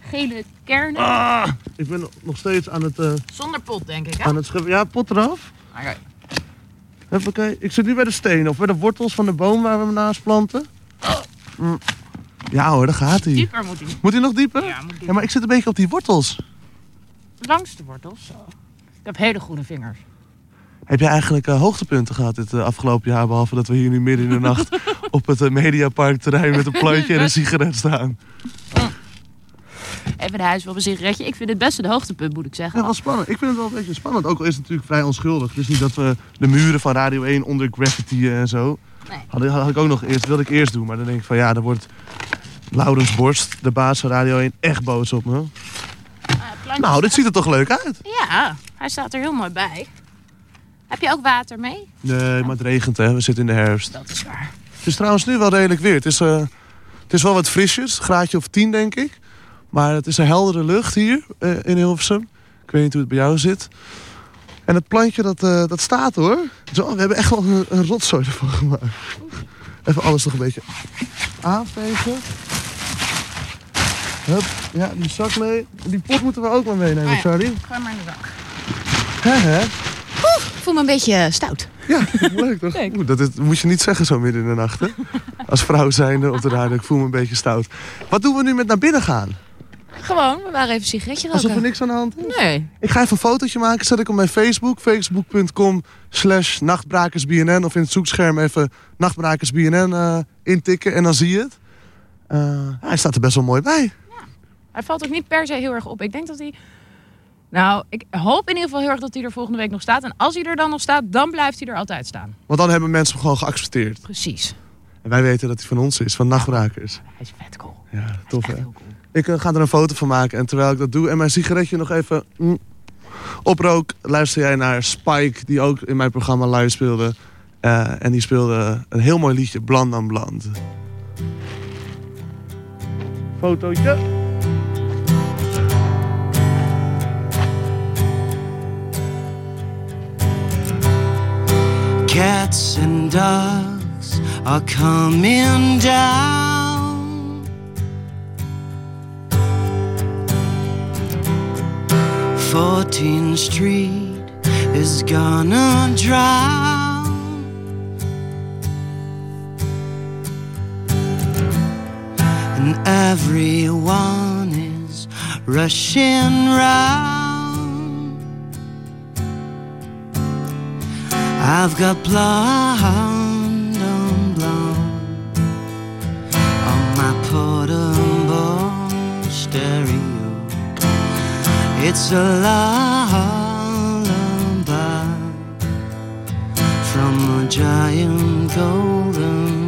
gele kernen. Ah, ik ben nog steeds aan het, eh Zonder pot, denk ik, hè? aan het. Ja, pot eraf. Oké. Even kijken. Ik zit nu bij de stenen of bij de wortels van de boom waar we hem naast planten. Mm. Ja hoor, daar gaat hij. Dieper moet hij. Moet hij nog dieper? Ja, moet dieper. Ja, maar ik zit een beetje op die wortels. Langs de wortels. Zo. Ik heb hele goede vingers. Heb je eigenlijk eh, hoogtepunten gehad dit eh, afgelopen jaar? Behalve dat we hier nu midden in de nacht op het uh, Mediaparkterrein met een plantje en een sigaret staan. Even de huis op een sigaretje. Ik vind het best een hoogtepunt, moet ik zeggen. Ja, wel spannend. Ik vind het wel een beetje spannend. Ook al is het natuurlijk vrij onschuldig. Het is niet dat we de muren van Radio 1 onder graffiti en zo. Nee. Had, ik- had ik ook nog eerst, wilde ik eerst doen. Maar dan denk ik van ja, dan wordt Laurens Borst, de baas van Radio 1, echt boos op me. Ah, Nou, dit ziet er toch leuk uit? Ja, hij staat er heel mooi bij. Heb je ook water mee? Nee, maar het regent hè. We zitten in de herfst. Dat is waar. Het is trouwens nu wel redelijk weer. Het is, eh, het is wel wat frisjes. Een graadje of 10 denk ik. Maar het is een heldere lucht hier eh, in Hilversum. Ik weet niet hoe het bij jou zit. En het plantje dat, eh, dat staat hoor. Zo, we hebben echt wel een, een rotzooi ervan gemaakt. Even alles nog een beetje aanvegen. Hup, ja, die zak mee. Die pot moeten we ook maar meenemen, Ah ja. Charlie. Gooi maar in de zak. Hè, hè? Ik voel me een beetje stout. Ja, leuk toch? Oeh, dat, is- moet je niet zeggen zo midden in de nacht, hè? Als vrouw zijnde op de radio, ik voel me een beetje stout. Wat doen we nu met naar binnen gaan? Gewoon, we waren even een sigaretje roken. Alsof er niks aan de hand is? Nee. Ik ga even een fotootje maken, zet ik op mijn Facebook. Facebook.com slash nachtbrakersbnn. Of in het zoekscherm even nachtbrakersbnn eh intikken en dan zie je het. Eh, hij staat er best wel mooi bij. Hij valt ook niet per se heel erg op. Ik denk dat hij... Nou, ik hoop in ieder geval heel erg dat hij er volgende week nog staat. En als hij er dan nog staat, dan blijft hij er altijd staan. Want dan hebben mensen hem gewoon geaccepteerd. Precies. En wij weten dat hij van ons is, van Nachtbrakers. Hij is vet cool. Ja, tof hè. Ik eh, ga er een foto van maken en terwijl ik dat doe en mijn sigaretje nog even mm, oprook, luister jij naar Spike, die ook in mijn programma live speelde. Eh, en die speelde een heel mooi liedje, Bland aan Bland. Fotootje. Cats and dogs are coming down. Fourteenth Street is gonna drown. And everyone is rushing round. I've got blonde on blonde on my portable stereo. It's a lullaby from a giant golden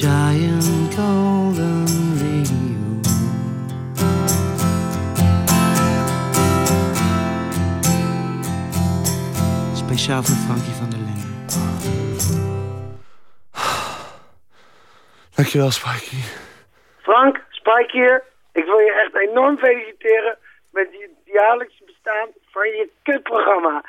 giant golden radio. Speciaal voor Frankie van der Linden. Dankjewel, Spikey. Frank, Spike hier. Ik wil je echt enorm feliciteren met je jaarlijks bestaan van je kutprogramma.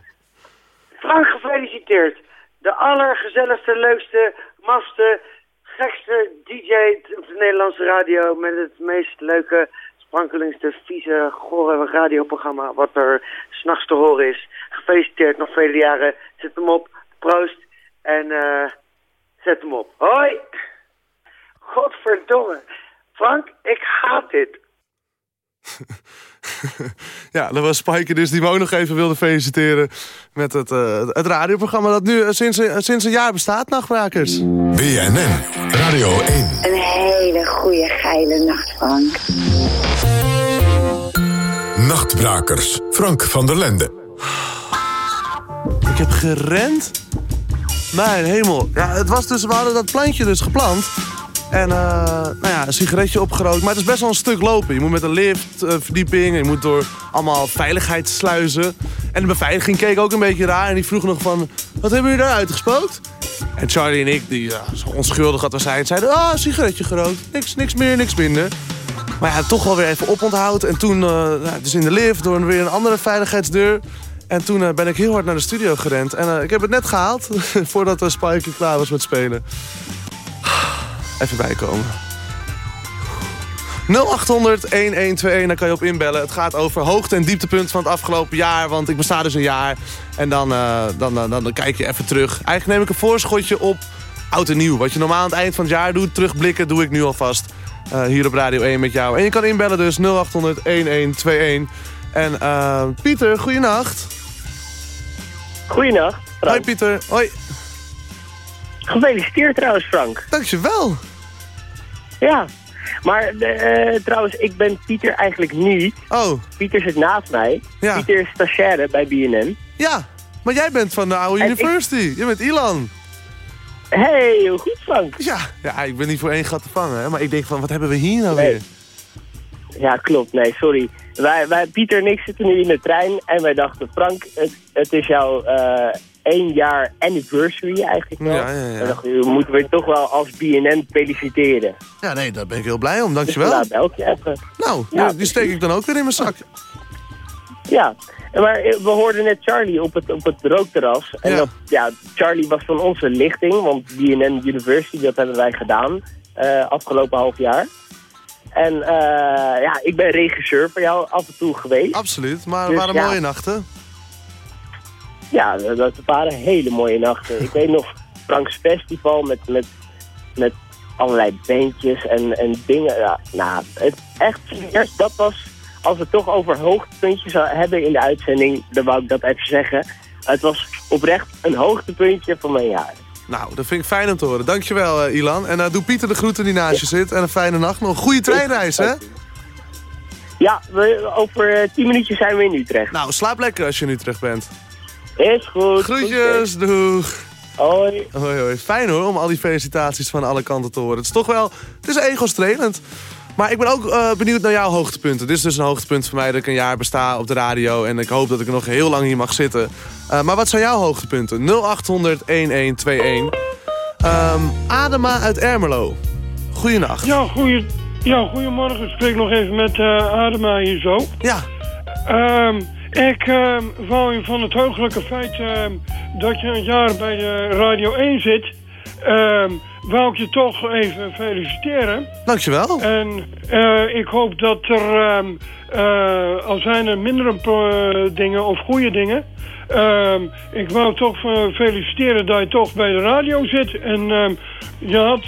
Frank, gefeliciteerd. De allergezelligste, leukste, mafste, gekste DJ op de Nederlandse radio... met het meest leuke, sprankelingste, vieze, gore radioprogramma... wat er s'nachts te horen is. Gefeliciteerd, nog vele jaren. Zet hem op, proost en eh, zet hem op. Hoi! Godverdomme. Frank, ik haat dit. ja, dat was Spike dus die we ook nog even wilde feliciteren... met het, uh, het radioprogramma dat nu uh, sinds, uh, sinds een jaar bestaat, Nachtbrakers. BNN, Radio 1. Een hele goede geile nacht, Frank. Nachtbrakers, Frank van der Lende. Ik heb gerend. Mijn hemel. Ja, het was dus, we hadden dat plantje dus geplant. En uh, nou ja, een sigaretje opgerookt. Maar het is best wel een stuk lopen. Je moet met een liftverdieping. Uh, je moet door allemaal veiligheidssluizen. En de beveiliging keek ook een beetje raar. En die vroeg nog van, wat hebben jullie daar uitgespookt? En Charlie en ik, die ja, zo onschuldig we zijn, zeiden... Ah, oh, sigaretje gerookt. Niks, niks meer, niks minder. Maar ja, toch wel weer even oponthoud. En toen, dus in de lift, door weer een andere veiligheidsdeur... En toen ben ik heel hard naar de studio gerend. En ik heb het net gehaald, voordat Spike klaar was met spelen. Even bijkomen. 0800-1121, daar kan je op inbellen. Het gaat over hoogte- en dieptepunt van het afgelopen jaar. Want ik besta dus een jaar. En dan, dan, dan, dan, kijk je even terug. Eigenlijk neem ik een voorschotje op oud en nieuw. Wat je normaal aan het eind van het jaar doet, terugblikken, doe ik nu alvast. hier op Radio 1 met jou. En je kan inbellen dus 0800-1121. En Pieter, goeienacht. Goeienacht. Hoi Pieter, hoi. Gefeliciteerd trouwens Frank. Dankjewel. Ja, maar uh, trouwens, ik ben Pieter eigenlijk niet. Oh. Pieter zit naast mij. Ja. Pieter is stagiaire bij BNN. Ja, maar jij bent van de oude En university. Je bent Ilan. hey, heel goed Frank. Ja, ja, ik ben niet voor één gat te vangen. Hè, maar ik denk van, wat hebben we hier nou Nee. weer? Ja, klopt. Nee, sorry. Wij, wij, Pieter en ik zitten nu in de trein en wij dachten, Frank, het, het is jouw eh één jaar anniversary eigenlijk wel. Ja, ja, ja. En dachten, we moeten we toch wel als BNN feliciteren. Ja, nee, daar ben ik heel blij om. Dus Dankjewel. bel ik je even. Nou, Ja, die, die steek ik dan ook weer in mijn zak. Ja, maar eh, we hoorden net Charlie op het, op het rookterras. En Ja. Dat, ja, Charlie was van onze lichting, want BNN University, dat hebben wij gedaan eh, afgelopen half jaar. En eh, ja, ik ben regisseur voor jou af en toe geweest. Absoluut, maar het Dus waren ja. mooie nachten. Ja, dat, waren hele mooie nachten. Ik weet nog Franks Festival met, met, met allerlei bandjes en, en dingen. Ja, nou, het, echt dat was, als we het toch over hoogtepuntjes hebben in de uitzending, dan wou ik dat even zeggen. Het was oprecht een hoogtepuntje van mijn jaar. Nou, dat vind ik fijn om te horen. Dankjewel, eh, Ilan. En eh, doe Pieter de groeten die naast je zit. En een fijne nacht nog. Goede treinreis, hè? Ja, we, over eh, tien minuutjes zijn we in Utrecht. Nou, slaap lekker als je nu terug bent. Is goed. Groetjes, doeg. Hoi. Hoi, hoi. Fijn hoor, om al die felicitaties van alle kanten te horen. Het is toch wel, het is ego-strelend. Maar ik ben ook eh, benieuwd naar jouw hoogtepunten. Dit is dus een hoogtepunt voor mij dat ik een jaar besta op de radio. En ik hoop dat ik er nog heel lang hier mag zitten. Eh, maar wat zijn jouw hoogtepunten? 0800-1121. Ehm, Adema uit Ermelo. Goeienacht. Ja, goeie, ja, goedemorgen. Ik spreek nog even met eh, Adema hier zo. Ja. Ehm, ik ehm, wou van het heugelijke feit ehm, dat je een jaar bij de Radio 1 zit... ehm, wou ik je toch even feliciteren. Dankjewel. En eh, ik hoop dat er, eh, al zijn er mindere eh, dingen of goede dingen... ik wou toch feliciteren dat je toch bij de radio zit. En je had,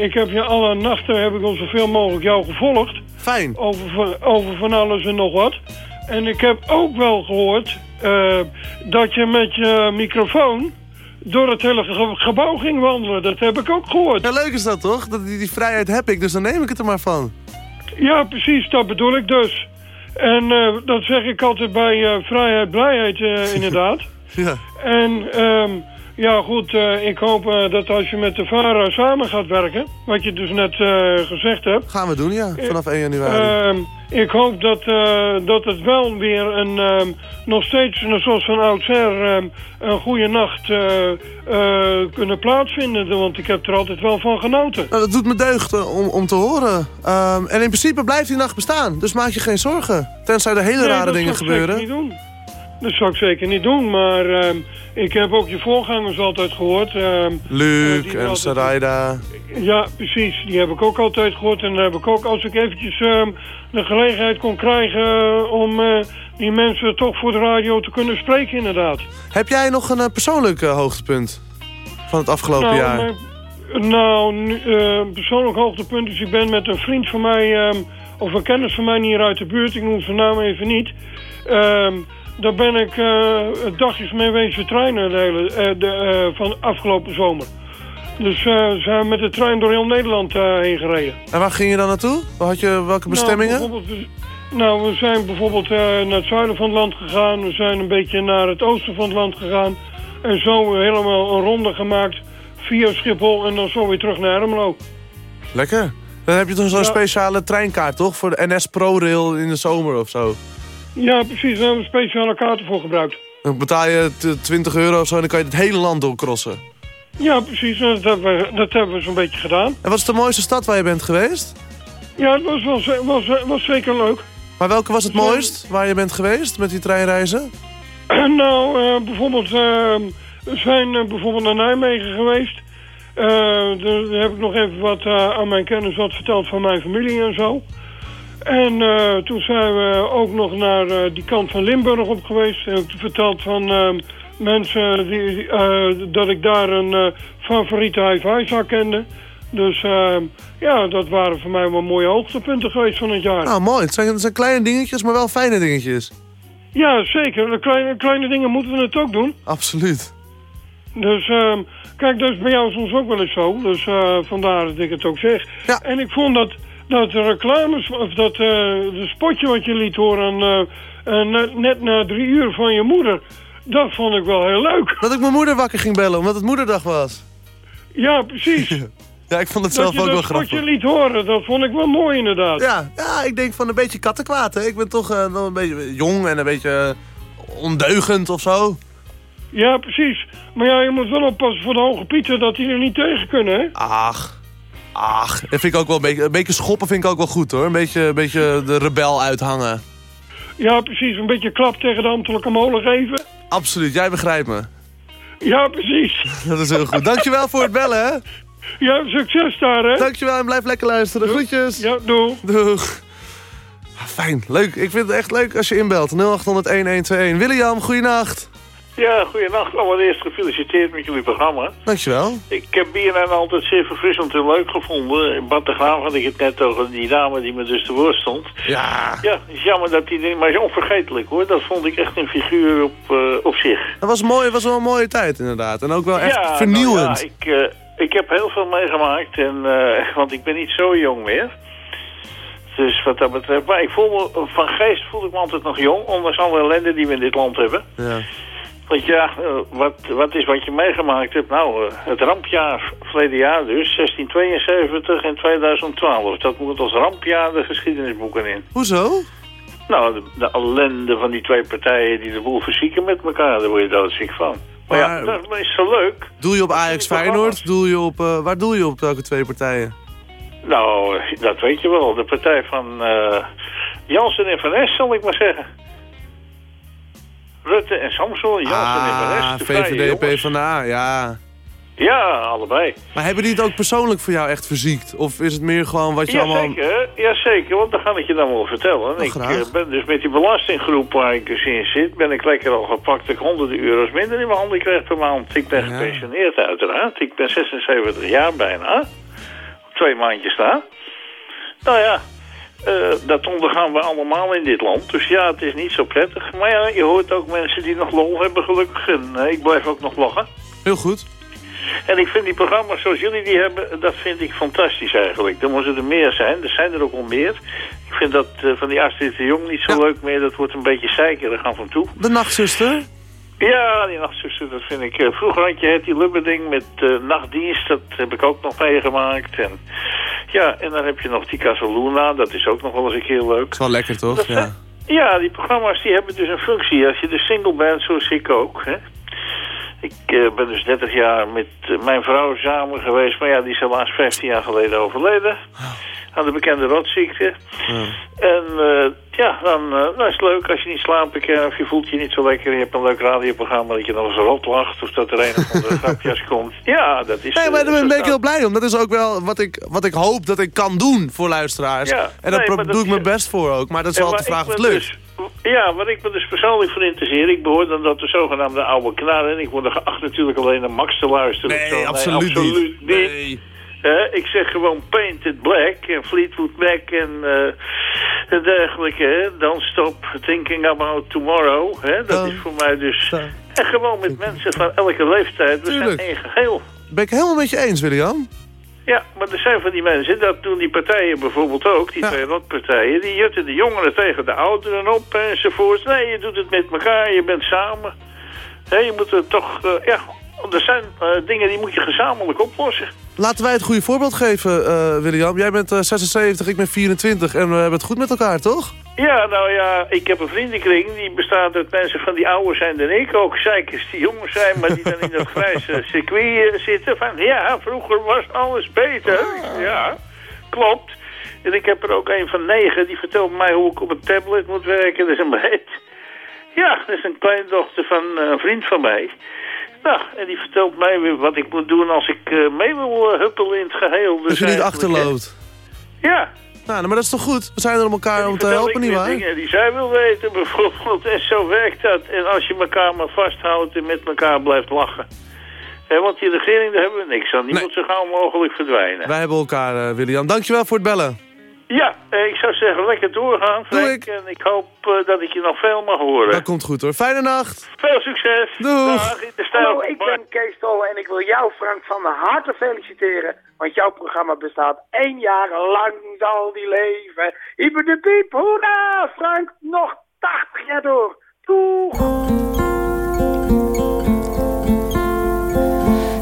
ik heb je alle nachten heb ik al zoveel mogelijk jou gevolgd. Fijn. Over, over van alles en nog wat. En ik heb ook wel gehoord eh, dat je met je microfoon door het hele ge- gebouw ging wandelen. Dat heb ik ook gehoord. Ja, leuk is dat toch? Dat, die, die vrijheid heb ik, dus dan neem ik het er maar van. Ja, precies, dat bedoel ik dus. En eh, dat zeg ik altijd bij eh, vrijheid, blijheid inderdaad. Ja. En ehm, ja, goed, eh, ik hoop eh, dat als je met de VARA samen gaat werken, wat je dus net eh, gezegd hebt. Gaan we doen, ja. Vanaf 1 januari. Ehm, ik hoop dat, dat het wel weer een, ehm, nog steeds, zoals van oudsher, ehm, een goede nacht kunnen plaatsvinden. Want ik heb er altijd wel van genoten. Nou, dat doet me deugd om, om te horen. En in principe blijft die nacht bestaan. Dus maak je geen zorgen. Tenzij er hele Nee, rare dat dingen gebeuren. niet doen. Dat zou ik zeker niet doen, maar ehm, ik heb ook je voorgangers altijd gehoord. ehm, eh, Luc en altijd- Sarayda. Ja, precies. Die heb ik ook altijd gehoord. En dan heb ik ook, als ik eventjes ehm, de gelegenheid kon krijgen eh, om eh, die mensen toch voor de radio te kunnen spreken inderdaad. Heb jij nog een persoonlijk hoogtepunt van het afgelopen nou, jaar? mijn- nou, persoonlijk hoogtepunt is, ik ben met een vriend van mij of een kennis van mij hier uit de buurt, ik noem zijn naam even niet. Daar ben ik eh dagjes mee wezen trainen de hele, eh, de, eh, van afgelopen zomer. Dus ze zijn met de trein door heel Nederland heen gereden. En waar ging je dan naartoe? Had je, welke bestemmingen? Nou, bijvoorbeeld, nou, we zijn bijvoorbeeld naar het zuiden van het land gegaan. We zijn een beetje naar het oosten van het land gegaan. En zo helemaal een ronde gemaakt via Schiphol en dan zo weer terug naar Ermelo. Lekker. Dan heb je toch zo'n Ja. speciale treinkaart, toch? Voor de NS ProRail in de zomer of zo. Ja, precies. Daar hebben we speciale kaarten voor gebruikt. Dan betaal je t- 20 euro of zo en dan kan je het hele land doorcrossen. Ja, precies. Dat hebben we, dat hebben we zo'n beetje gedaan. En wat is de mooiste stad waar je bent geweest? Ja, het was, wel ze- was, was zeker leuk. Maar welke was het mooist waar je bent geweest met die treinreizen? nou, eh, bijvoorbeeld, eh, we zijn eh, bijvoorbeeld naar Nijmegen geweest. Eh, daar heb ik nog even wat eh, aan mijn kennis wat verteld van mijn familie en zo. En eh, toen zijn we ook nog naar eh, die kant van Limburg op geweest. Heb ik verteld van eh, mensen die, eh, dat ik daar een favoriete hi-fi kende. Dus eh, ja, dat waren voor mij wel mooie hoogtepunten geweest van het jaar. Nou, mooi. Het zijn, het zijn kleine dingetjes, maar wel fijne dingetjes. Ja, zeker. De kleine, kleine dingen moeten we het ook doen. Absoluut. Dus ehm, kijk, dat is bij jou soms ook wel eens zo. Dus vandaar dat ik het ook zeg. En ik vond dat, dat de reclames, of dat eh de spotje wat je liet horen eh, eh, net, na drie uur van je moeder, dat vond ik wel heel leuk. Dat ik mijn moeder wakker ging bellen, omdat het moederdag was. Ja, precies. Ja, ik vond het dat zelf je ook wel dat grappig. spotje liet horen, dat vond ik wel mooi inderdaad. Ja, ja, ik denk van een beetje kattenkwaad. Hè. Ik ben toch eh, nog een beetje jong en een beetje ondeugend of zo. Ja, precies. Maar ja, je moet wel oppassen voor de hoge pieten dat die er niet tegen kunnen, hè? Ach, ach. Dat vind ik ook wel een beetje, een beetje schoppen vind ik ook wel goed hoor. Een beetje, een beetje de rebel uithangen. Ja, precies. Een beetje klap tegen de ambtelijke molen geven. Absoluut, jij begrijpt me. Ja, precies. Dat is heel goed. Dankjewel voor het bellen hè. Ja, succes daar hè. Dankjewel en blijf lekker luisteren. Groetjes. Ja, doeg. Doeg. Ah, Fijn, leuk. Ik vind het echt leuk als je inbelt. 0800-1121. William, goeienacht. Ja, goeienacht. Allereerst gefeliciteerd met jullie programma. Dankjewel. Ik heb BNN altijd zeer verfrissend en leuk gevonden. Bart de Graaf had ik het net over die dame die me dus te woord stond. Ja. Ja, het is jammer dat die... Maar is onvergetelijk hoor. Dat vond ik echt een figuur op, eh, op zich. Dat was, mooi, was wel een mooie tijd inderdaad. En ook wel echt ja, nou vernieuwend. ja, ik, eh, ik heb heel veel meegemaakt. En, eh, want ik ben niet zo jong meer. Dus wat dat betreft... Maar ik voel me, van geest voel ik me altijd nog jong. Ondanks alle ellende die we in dit land hebben. Ja. Want ja, eh, wat, wat is wat je meegemaakt hebt? Nou, eh, het rampjaar verleden jaar dus, 1672 en 2012. Dat moet als rampjaar de geschiedenisboeken in. Hoezo? Nou, de, de ellende van die twee partijen die de boel verzieken met elkaar, daar word je doodziek van. Maar, ja, dat is zo leuk. Doel je op Ajax Feyenoord? Doel je op, eh, waar doel je op welke twee partijen? Nou, dat weet je wel. De partij van eh Jansen en Van Es, zal ik maar zeggen. Rutte en Samson, Jansen en Van Ah, de VVD. PvdA, ja. Ja, allebei. Maar hebben die het ook persoonlijk voor jou echt verziekt? Of is het meer gewoon wat je allemaal... Jazeker, jazeker, want dan ga ik je dan wel vertellen. ik graag. eh, ben dus met die belastinggroep waar ik dus in zit, ben ik lekker al gepakt dat ik honderden euro's minder in mijn handen krijg per maand. Ik ben gepensioneerd uiteraard. Ik ben 76 jaar bijna. Twee maandjes daar. Nou ja, eh, dat ondergaan we allemaal in dit land. Dus ja, het is niet zo prettig. Maar ja, je hoort ook mensen die nog lol hebben gelukkig. En eh, ik blijf ook nog lachen. Heel goed. En ik vind die programma's zoals jullie die hebben, dat vind ik fantastisch eigenlijk. Er moeten er meer zijn, er zijn er ook wel meer. Ik vind dat eh, van die Astrid de Jong niet zo leuk meer. Dat wordt een beetje zeikerig af en toe. De nachtzuster? Ja, die nachtzuster, dat vind ik... eh, vroeger had je Hetty Lubberding met eh, nachtdienst. Dat heb ik ook nog meegemaakt. En, ja, en dan heb je nog Tika Luna. Dat is ook nog wel eens een keer leuk. is wel lekker toch? Ja. Ja, die programma's die hebben dus een functie. Als je dus single bent, zoals ik ook. Hè? Ik eh, ben dus 30 jaar met mijn vrouw samen geweest. Maar ja, die is helaas 15 jaar geleden overleden. Aan de bekende rotziekte. En eh, ja, dan, eh, dan is het leuk als je niet slapen kan of je voelt je niet zo lekker. Je hebt een leuk radioprogramma dat je nog eens rot lacht. Of dat er een of andere grapjas komt. Ja, dat is... Nee, eh, maar daar ben ik heel blij om. Dat is ook wel wat ik, wat ik hoop dat ik kan doen voor luisteraars. Ja, en daar nee, dat doe ik mijn best voor ook. Maar dat is wel de vraag of het lukt. dus- ja, waar ik me dus persoonlijk voor interesseer. Ik behoor dan tot de zogenaamde oude knarren. Ik word er geacht natuurlijk alleen naar Max te luisteren. Nee, zo. absoluut niet. absoluut niet. Hè, ik zeg gewoon Painted Black en Fleetwood Mac en... eh, en dergelijke. Don't stop thinking about tomorrow. Hè? Dat is voor mij dus... En gewoon met mensen van elke leeftijd. We zijn één geheel. Ben ik helemaal met je eens, William? Ja, maar er zijn van die mensen, dat doen die partijen bijvoorbeeld ook, die twee rotpartijen, die jutten de jongeren tegen de ouderen op enzovoort. Nee, je doet het met elkaar, je bent samen. Je moet er toch, eh, ja, er zijn eh, dingen die moet je gezamenlijk oplossen. Laten wij het goede voorbeeld geven, uh, William. Jij bent 76, ik ben 24 en we hebben het goed met elkaar, toch? Ja, nou ja, ik heb een vriendenkring. Die bestaat uit mensen van die ouder zijn dan ik. Ook zeikers die jonger zijn, maar die dan in dat grijze circuit zitten. Van ja, vroeger was alles beter. Ja, klopt. En ik heb er ook een van negen, die vertelt mij hoe ik op een tablet moet werken. Dat is een meid. Ja, dat is een kleindochter van een vriend van mij. Nou, en die vertelt mij weer wat ik moet doen als ik uh, mee wil uh, huppelen in het geheel. Dus als je niet achterloopt. Ja. Nou, maar dat is toch goed? We zijn er om elkaar om te helpen, nietwaar? dingen die zij wil weten, bijvoorbeeld. En zo werkt dat. En als je elkaar maar vasthoudt en met elkaar blijft lachen. He, want die regering, daar hebben we niks aan. Die nee. moet zo gauw mogelijk verdwijnen. Wij hebben elkaar, uh, William. Dankjewel voor het bellen. Ja, ik zou zeggen lekker doorgaan, Frank. En ik hoop uh, dat ik je nog veel mag horen. Dat komt goed hoor. Fijne nacht. Veel succes. Doeg. Dag, in de Hallo, ik ben Kees Tolle en ik wil jou, Frank, van harte feliciteren. Want jouw programma bestaat één jaar lang, zal die leven. Iber de piep, hoera! Frank, nog 80 jaar door. Doeg!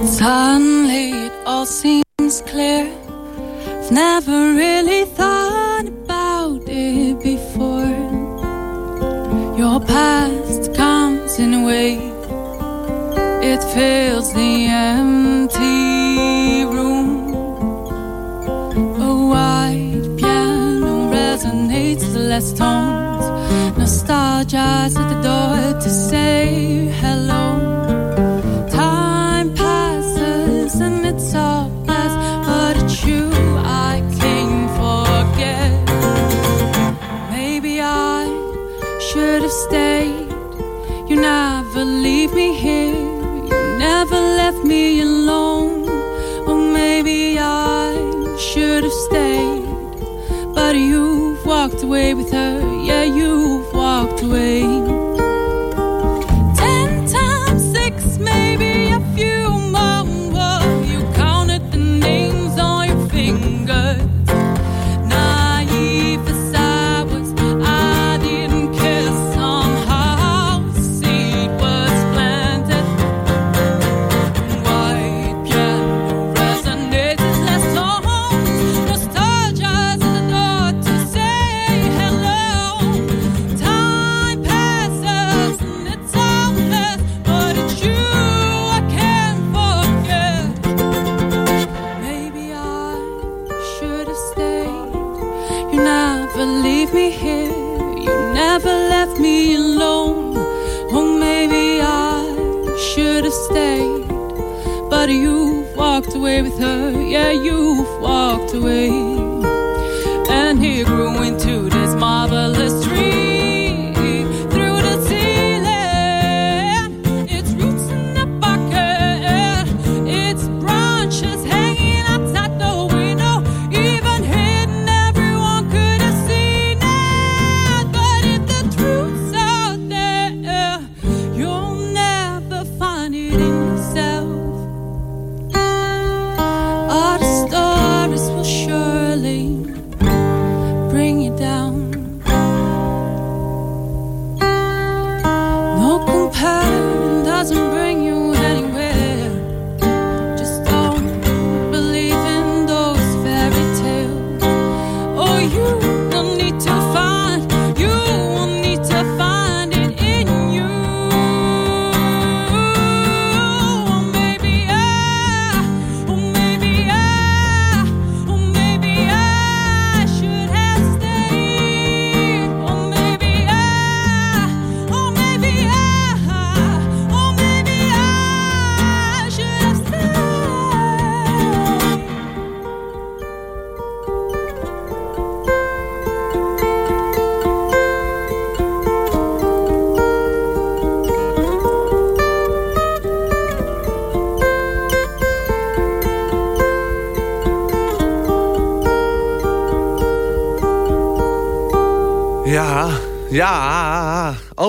Suddenly it all seems clear I've never really thought about it before. Your past comes in a wave, it fills the empty room. A white piano resonates the last tones. Nostalgia's at the door to say hello. Should have stayed. You never leave me here. You never left me alone. Or maybe I should have stayed. But you've walked away with her. Yeah, you've walked away.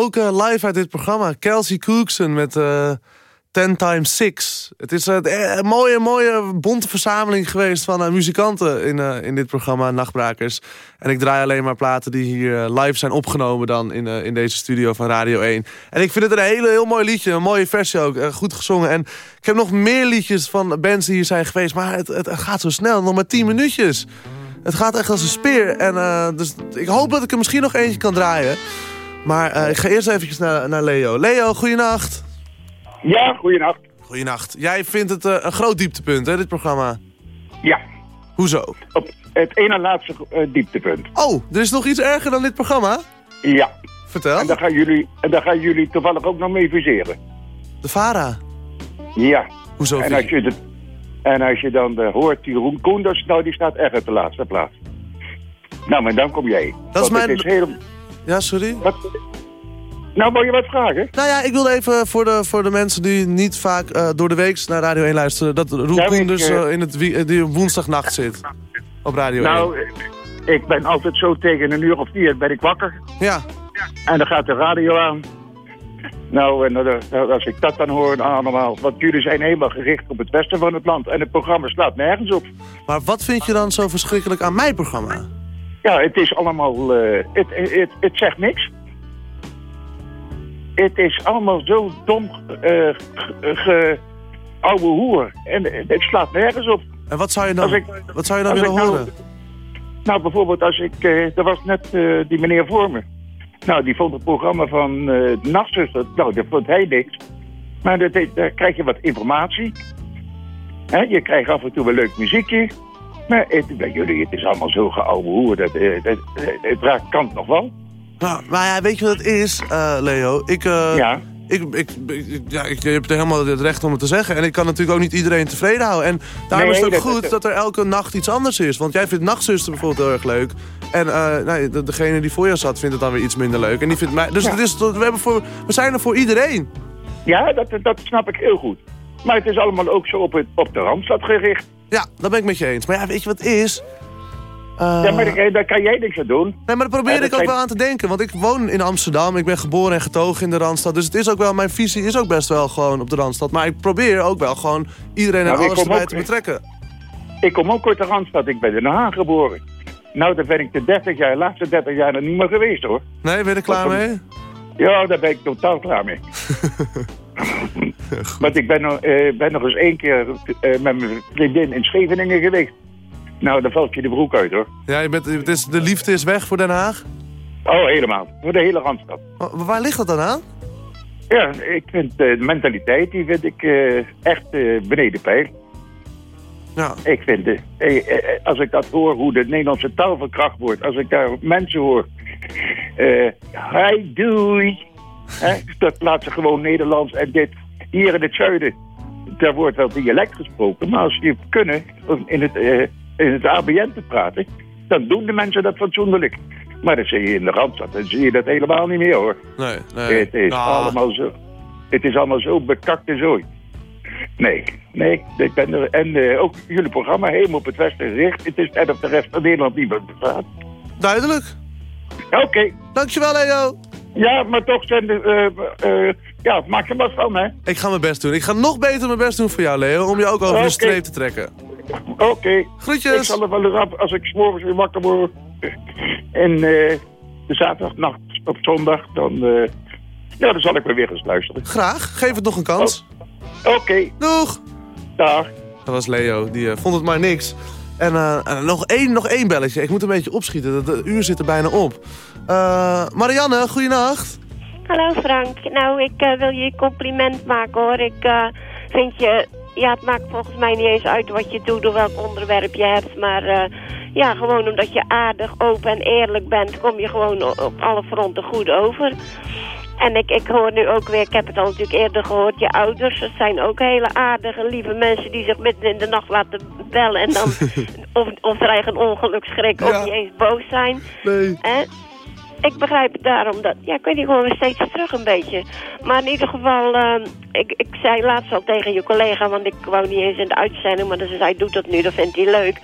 Ook eh, live uit dit programma. Kelsey Cookson met eh 10 times 6. Het is eh, een mooie, mooie bonte verzameling geweest van eh, muzikanten in, eh, in dit programma Nachtbrakers. En ik draai alleen maar platen die hier eh, live zijn opgenomen dan in, eh, in deze studio van Radio 1. En ik vind het een hele, heel mooi liedje, een mooie versie ook, eh, goed gezongen. En ik heb nog meer liedjes van bands die hier zijn geweest, maar het, het gaat zo snel, nog maar 10 minuutjes. Het gaat echt als een speer. En, eh, dus ik hoop dat ik er misschien nog eentje kan draaien. Maar eh, ik ga eerst eventjes naar, naar Leo. Leo, goeienacht. Ja, goeienacht. Goeienacht. Jij vindt het eh, een groot dieptepunt, hè, dit programma? Ja. Hoezo? Op het ene laatste eh, dieptepunt. Oh, er is nog iets erger dan dit programma? Ja. Vertel. En daar gaan jullie, en daar gaan jullie toevallig ook nog mee fuseren. De VARA? Ja. Hoezo? En als je, de, en als je dan hoort, Jeroen Koenders, nou die staat echt op de laatste plaats. Nou, maar dan kom jij. Dat is mijn- heel... Ja, sorry? Wat? Nou, wil je wat vragen? Nou ja, ik wilde even voor de, voor de mensen die niet vaak eh, door de week naar Radio 1 luisteren... dat Roel Ja, ik, Koenders eh, in het die woensdagnacht zit. Op Radio 1. Nou, ik ben altijd zo tegen een uur of vier ben ik wakker. Ja. En dan gaat de radio aan. Nou, en dan- als ik dat dan hoor, dan allemaal. Want jullie zijn helemaal gericht op het westen van het land. En het programma slaat nergens op. Maar wat vind je dan zo verschrikkelijk aan mijn programma? Ja, het is allemaal... eh, het, het, het zegt niks. Het is allemaal zo dom ge, ge- ouwe hoer. En het slaat nergens op. En wat zou je dan, ik- wat zou je dan willen nou- horen? Nou, bijvoorbeeld als ik... eh er was net die meneer voor me. Nou, die vond het programma van eh Nachtzuster... Nou, dat vond hij niks. Maar dat, daar krijg je wat informatie. Hè, je krijgt af en toe een leuk muziekje. Maar het, bij jullie, het is allemaal zo geouwe hoer. Dat, eh, dat, eh, het raakt kant nog wel. Nou, maar ja, weet je wat het is, eh, Leo? Ik, eh, Ja. Ik, ik, ik- ja, ik, je hebt helemaal het recht om het te zeggen. En ik kan natuurlijk ook niet iedereen tevreden houden. En daarom Nee, is het ook dat- goed dat- er elke nacht iets anders is. Want jij vindt Nachtzuster bijvoorbeeld heel erg leuk. En de- degene die voor je zat vindt het dan weer iets minder leuk. En die vindt mij, dus Ja. het is, we, hebben voor, we zijn er voor iedereen. Ja, dat, dat snap ik heel goed. Maar het is allemaal ook zo op, het, op de Randstad gericht. Ja, dat ben ik met je eens. Maar ja, weet je wat het is? Eh, ja, maar daar, daar kan jij niks aan doen. Nee, maar daar probeer Ja, dat ik ook zijn- wel aan te denken. Want ik woon in Amsterdam. Ik ben geboren en getogen in de Randstad. Dus het is ook wel, mijn visie is ook best wel gewoon op de Randstad. Maar ik probeer ook wel gewoon iedereen en Nou, alles erbij ook- te betrekken. Ik kom ook uit de Randstad. Ik ben in Den Haag geboren. Nou, daar ben ik de 30 jaar, laatste 30 jaar nog niet meer geweest, hoor. Nee, ben je er klaar mee? Ja, daar ben ik totaal klaar mee. Want ik ben, nog- eh, ben nog eens één keer eh, met mijn vriendin in Scheveningen geweest. Nou, dan valt je de broek uit, hoor. Ja, je bent, het is, de liefde is weg voor Den Haag. Oh, helemaal. Voor de hele Randstad. Wa- Waar ligt dat dan aan? Ja, ik vind eh, de mentaliteit, die vind ik echt beneden pijl. Ja. Ik vind, als ik dat hoor, hoe de Nederlandse taal verkracht wordt, als ik daar mensen hoor, hi, doei, hè, dat plaatsen gewoon Nederlands en dit, hier in het zuiden, daar wordt wel dialect gesproken, maar als je kunnen om in het, eh, in het ABN te praten, dan doen de mensen dat fatsoenlijk. Maar dan zie je in de Randstad, dan zie je dat helemaal niet meer hoor. Nee, nee. Het is allemaal zo. Het is allemaal zo bekakte zooi. Nee, nee, ik ben er. En eh, ook jullie programma helemaal op het westen gericht. Het is net of de rest van Nederland niet meer bestaat. Duidelijk. Oké. Dankjewel, Leo. Ja, maar toch zijn de. eh, eh, ja, maak er wat van, hè? Ik ga mijn best doen. Ik ga nog beter mijn best doen voor jou, Leo. Om je ook over de streep te trekken. Oké. Groetjes. Ik zal er wel eens af als ik morgens weer wakker word. En eh, de zaterdagnacht op zondag, dan. ja, dan zal ik weer weer eens luisteren. Graag. Geef het nog een kans. Oké. Doeg. Dag. Dat was Leo. Die vond het maar niks. En nog, één, nog één belletje. Ik moet een beetje opschieten. De uur zit er bijna op. Eh, Marianne, goeienacht. Hallo Frank. Nou, ik eh, wil je een compliment maken hoor. Ik eh, vind je... Ja, het maakt volgens mij niet eens uit wat je doet of welk onderwerp je hebt. Maar eh, ja, gewoon omdat je aardig, open en eerlijk bent... kom je gewoon op alle fronten goed over. En ik, ik hoor nu ook weer, ik heb het al natuurlijk eerder gehoord... je ouders, dat zijn ook hele aardige, lieve mensen... die zich midden in de nacht laten bellen... en dan of, of dreigen een ongelukschrik of Ja. niet eens boos zijn. Nee. Hè? Ik begrijp het daarom dat... Ja, ik weet niet, gewoon weer steeds terug een beetje. Maar in ieder geval, ehm, ik, ik zei laatst al tegen je collega... want ik wou niet eens in de uitzending, maar dus hij doet dat nu, dat vindt hij leuk.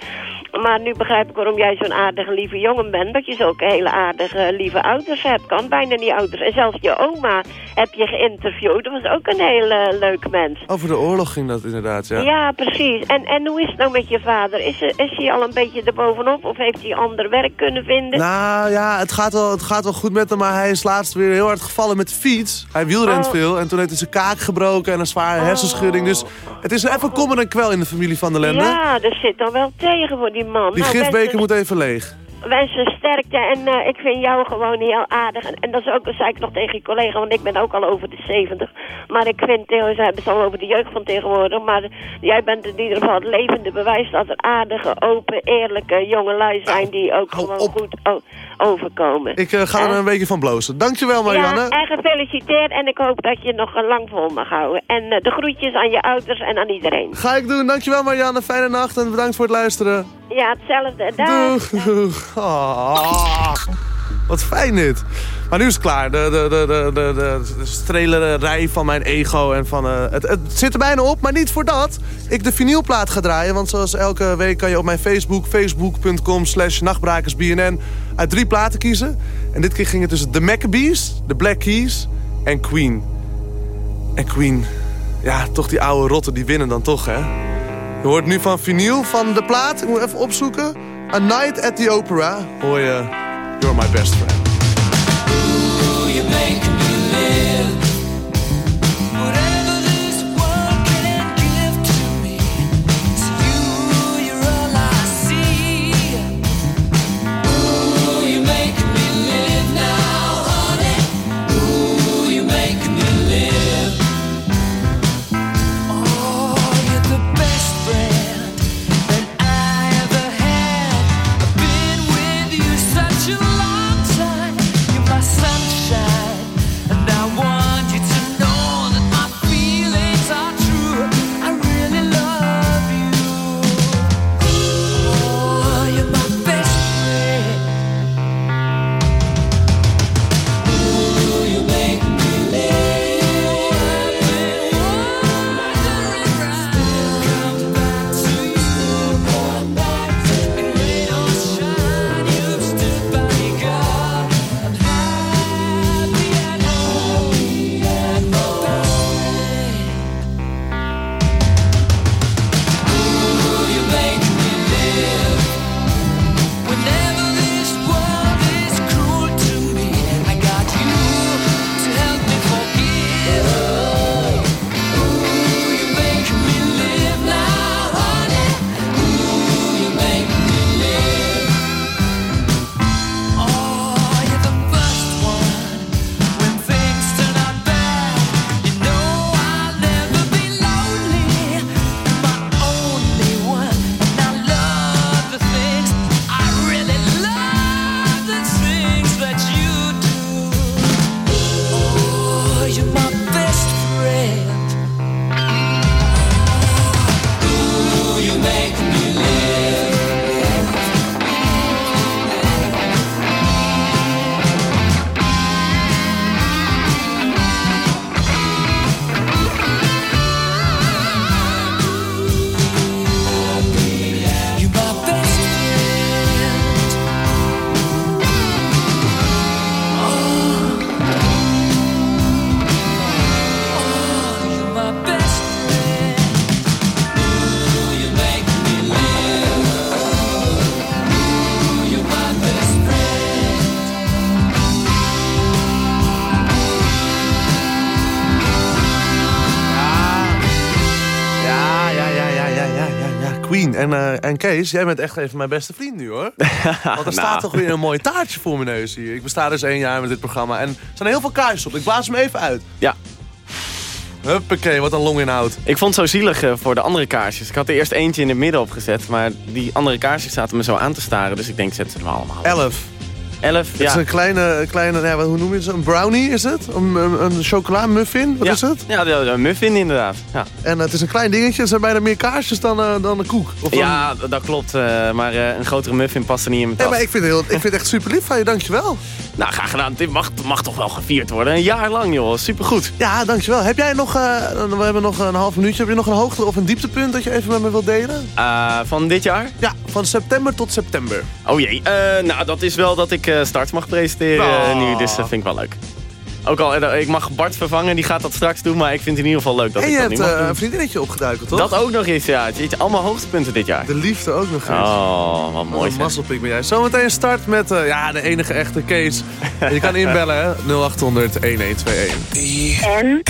Maar nu begrijp ik waarom jij zo'n aardige, lieve jongen bent. Dat je zulke hele aardige, lieve ouders hebt. Kan bijna niet ouders. En zelfs je oma heb je geïnterviewd. Dat was ook een hele leuk mens. Over de oorlog ging dat inderdaad, ja. Ja, precies. En, en hoe is het nou met je vader? Is, is hij al een beetje erbovenop? Of heeft hij ander werk kunnen vinden? Nou ja, het gaat, wel, het gaat wel goed met hem, maar hij is laatst weer heel hard gevallen met de fiets. Hij wielrent Oh. veel en toen heeft hij zijn kaak gebroken en een zware hersenschudding. Dus het is even kommer en kwel in de familie van de Lende. Ja, dat zit dan wel tegen voor die man. Die Nou, gifbeker moet even leeg. Wensen sterkte en eh, ik vind jou gewoon heel aardig. En, en dat is ook, dat zei ik nog tegen je collega, want ik ben ook al over de 70. Maar ik vind, eh, ze hebben het al over de jeugd van tegenwoordig. Maar jij bent in ieder geval het levende bewijs dat er aardige, open, eerlijke jongelui zijn die ook gewoon goed overkomen. Ik eh, ga er een beetje van blozen. Dankjewel Marianne. Ja, en gefeliciteerd en ik hoop dat je nog lang vol mag houden. En de groetjes aan je ouders en aan iedereen. Ga ik doen. Dankjewel Marianne. Fijne nacht en bedankt voor het luisteren. Ja, hetzelfde. Dag. Doeg. doeg. Ah, wat fijn dit. Maar nu is het klaar. De, de, de, de, de, de, de van mijn ego. En van, eh, het, zit er bijna op, maar niet voordat ik de vinylplaat ga draaien. Want zoals elke week kan je op mijn Facebook, facebook.com slash nachtbrakersbnn... uit drie platen kiezen. En dit keer ging het tussen The Maccabees, The Black Keys en Queen. En Queen, ja, toch die oude rotten, die winnen dan toch, hè? Je hoort nu van vinyl van de plaat. Ik moet even opzoeken. A Night at the Opera. Hoor uh, je You're My Best Friend. En, Kees, jij bent echt even mijn beste vriend nu, hoor. Want er staat Nou. toch weer een mooi taartje voor mijn neus hier. Ik besta dus één jaar met dit programma. En er zijn heel veel kaarsjes op. Ik blaas hem even uit. Ja. Huppakee, wat een longinhoud. Ik vond het zo zielig eh, voor de andere kaarsjes. Ik had er eerst eentje in het midden opgezet, maar die andere kaarsjes zaten me zo aan te staren. Dus ik denk, zet ze er maar allemaal op. Elf. Elf, Het ja. is een kleine, kleine ja, hoe noem je het? Een brownie is het? Een, een, een chocola muffin? Wat ja. is het? Ja, de muffin inderdaad. Ja, En eh, het is een klein dingetje. Er zijn bijna meer kaarsjes dan, eh, dan een koek. Of ja een- dat klopt. eh, maar een grotere muffin past er niet in mijn tas. Nee, maar ik vind, het heel, ik vind het echt super lief van je. Dankjewel. Nou, graag gedaan. Dit mag, mag toch wel gevierd worden. Een jaar lang, joh. Supergoed. Ja, dankjewel. Heb jij nog, we hebben nog een half minuutje. Heb je nog een hoogte of een dieptepunt dat je even met me wilt delen? Van dit jaar? Ja, van september tot september? Oh jee, nou dat is wel dat ik uh, starts mag presenteren Oh. nu, dus dat vind ik wel leuk. Ook al, eh, ik mag Bart vervangen, die gaat dat straks doen, maar ik vind het in ieder geval leuk dat en ik je dat hebt nu mag eh, doen. een vriendinnetje opgeduikeld, toch? Dat ook nog eens, ja. Het is allemaal hoogtepunten dit jaar. De liefde ook nog eens. Oh, wat mooi Wat een ben jij. Zometeen start met eh, ja, de enige echte Kees. je kan inbellen, hè. 0800 1121. En?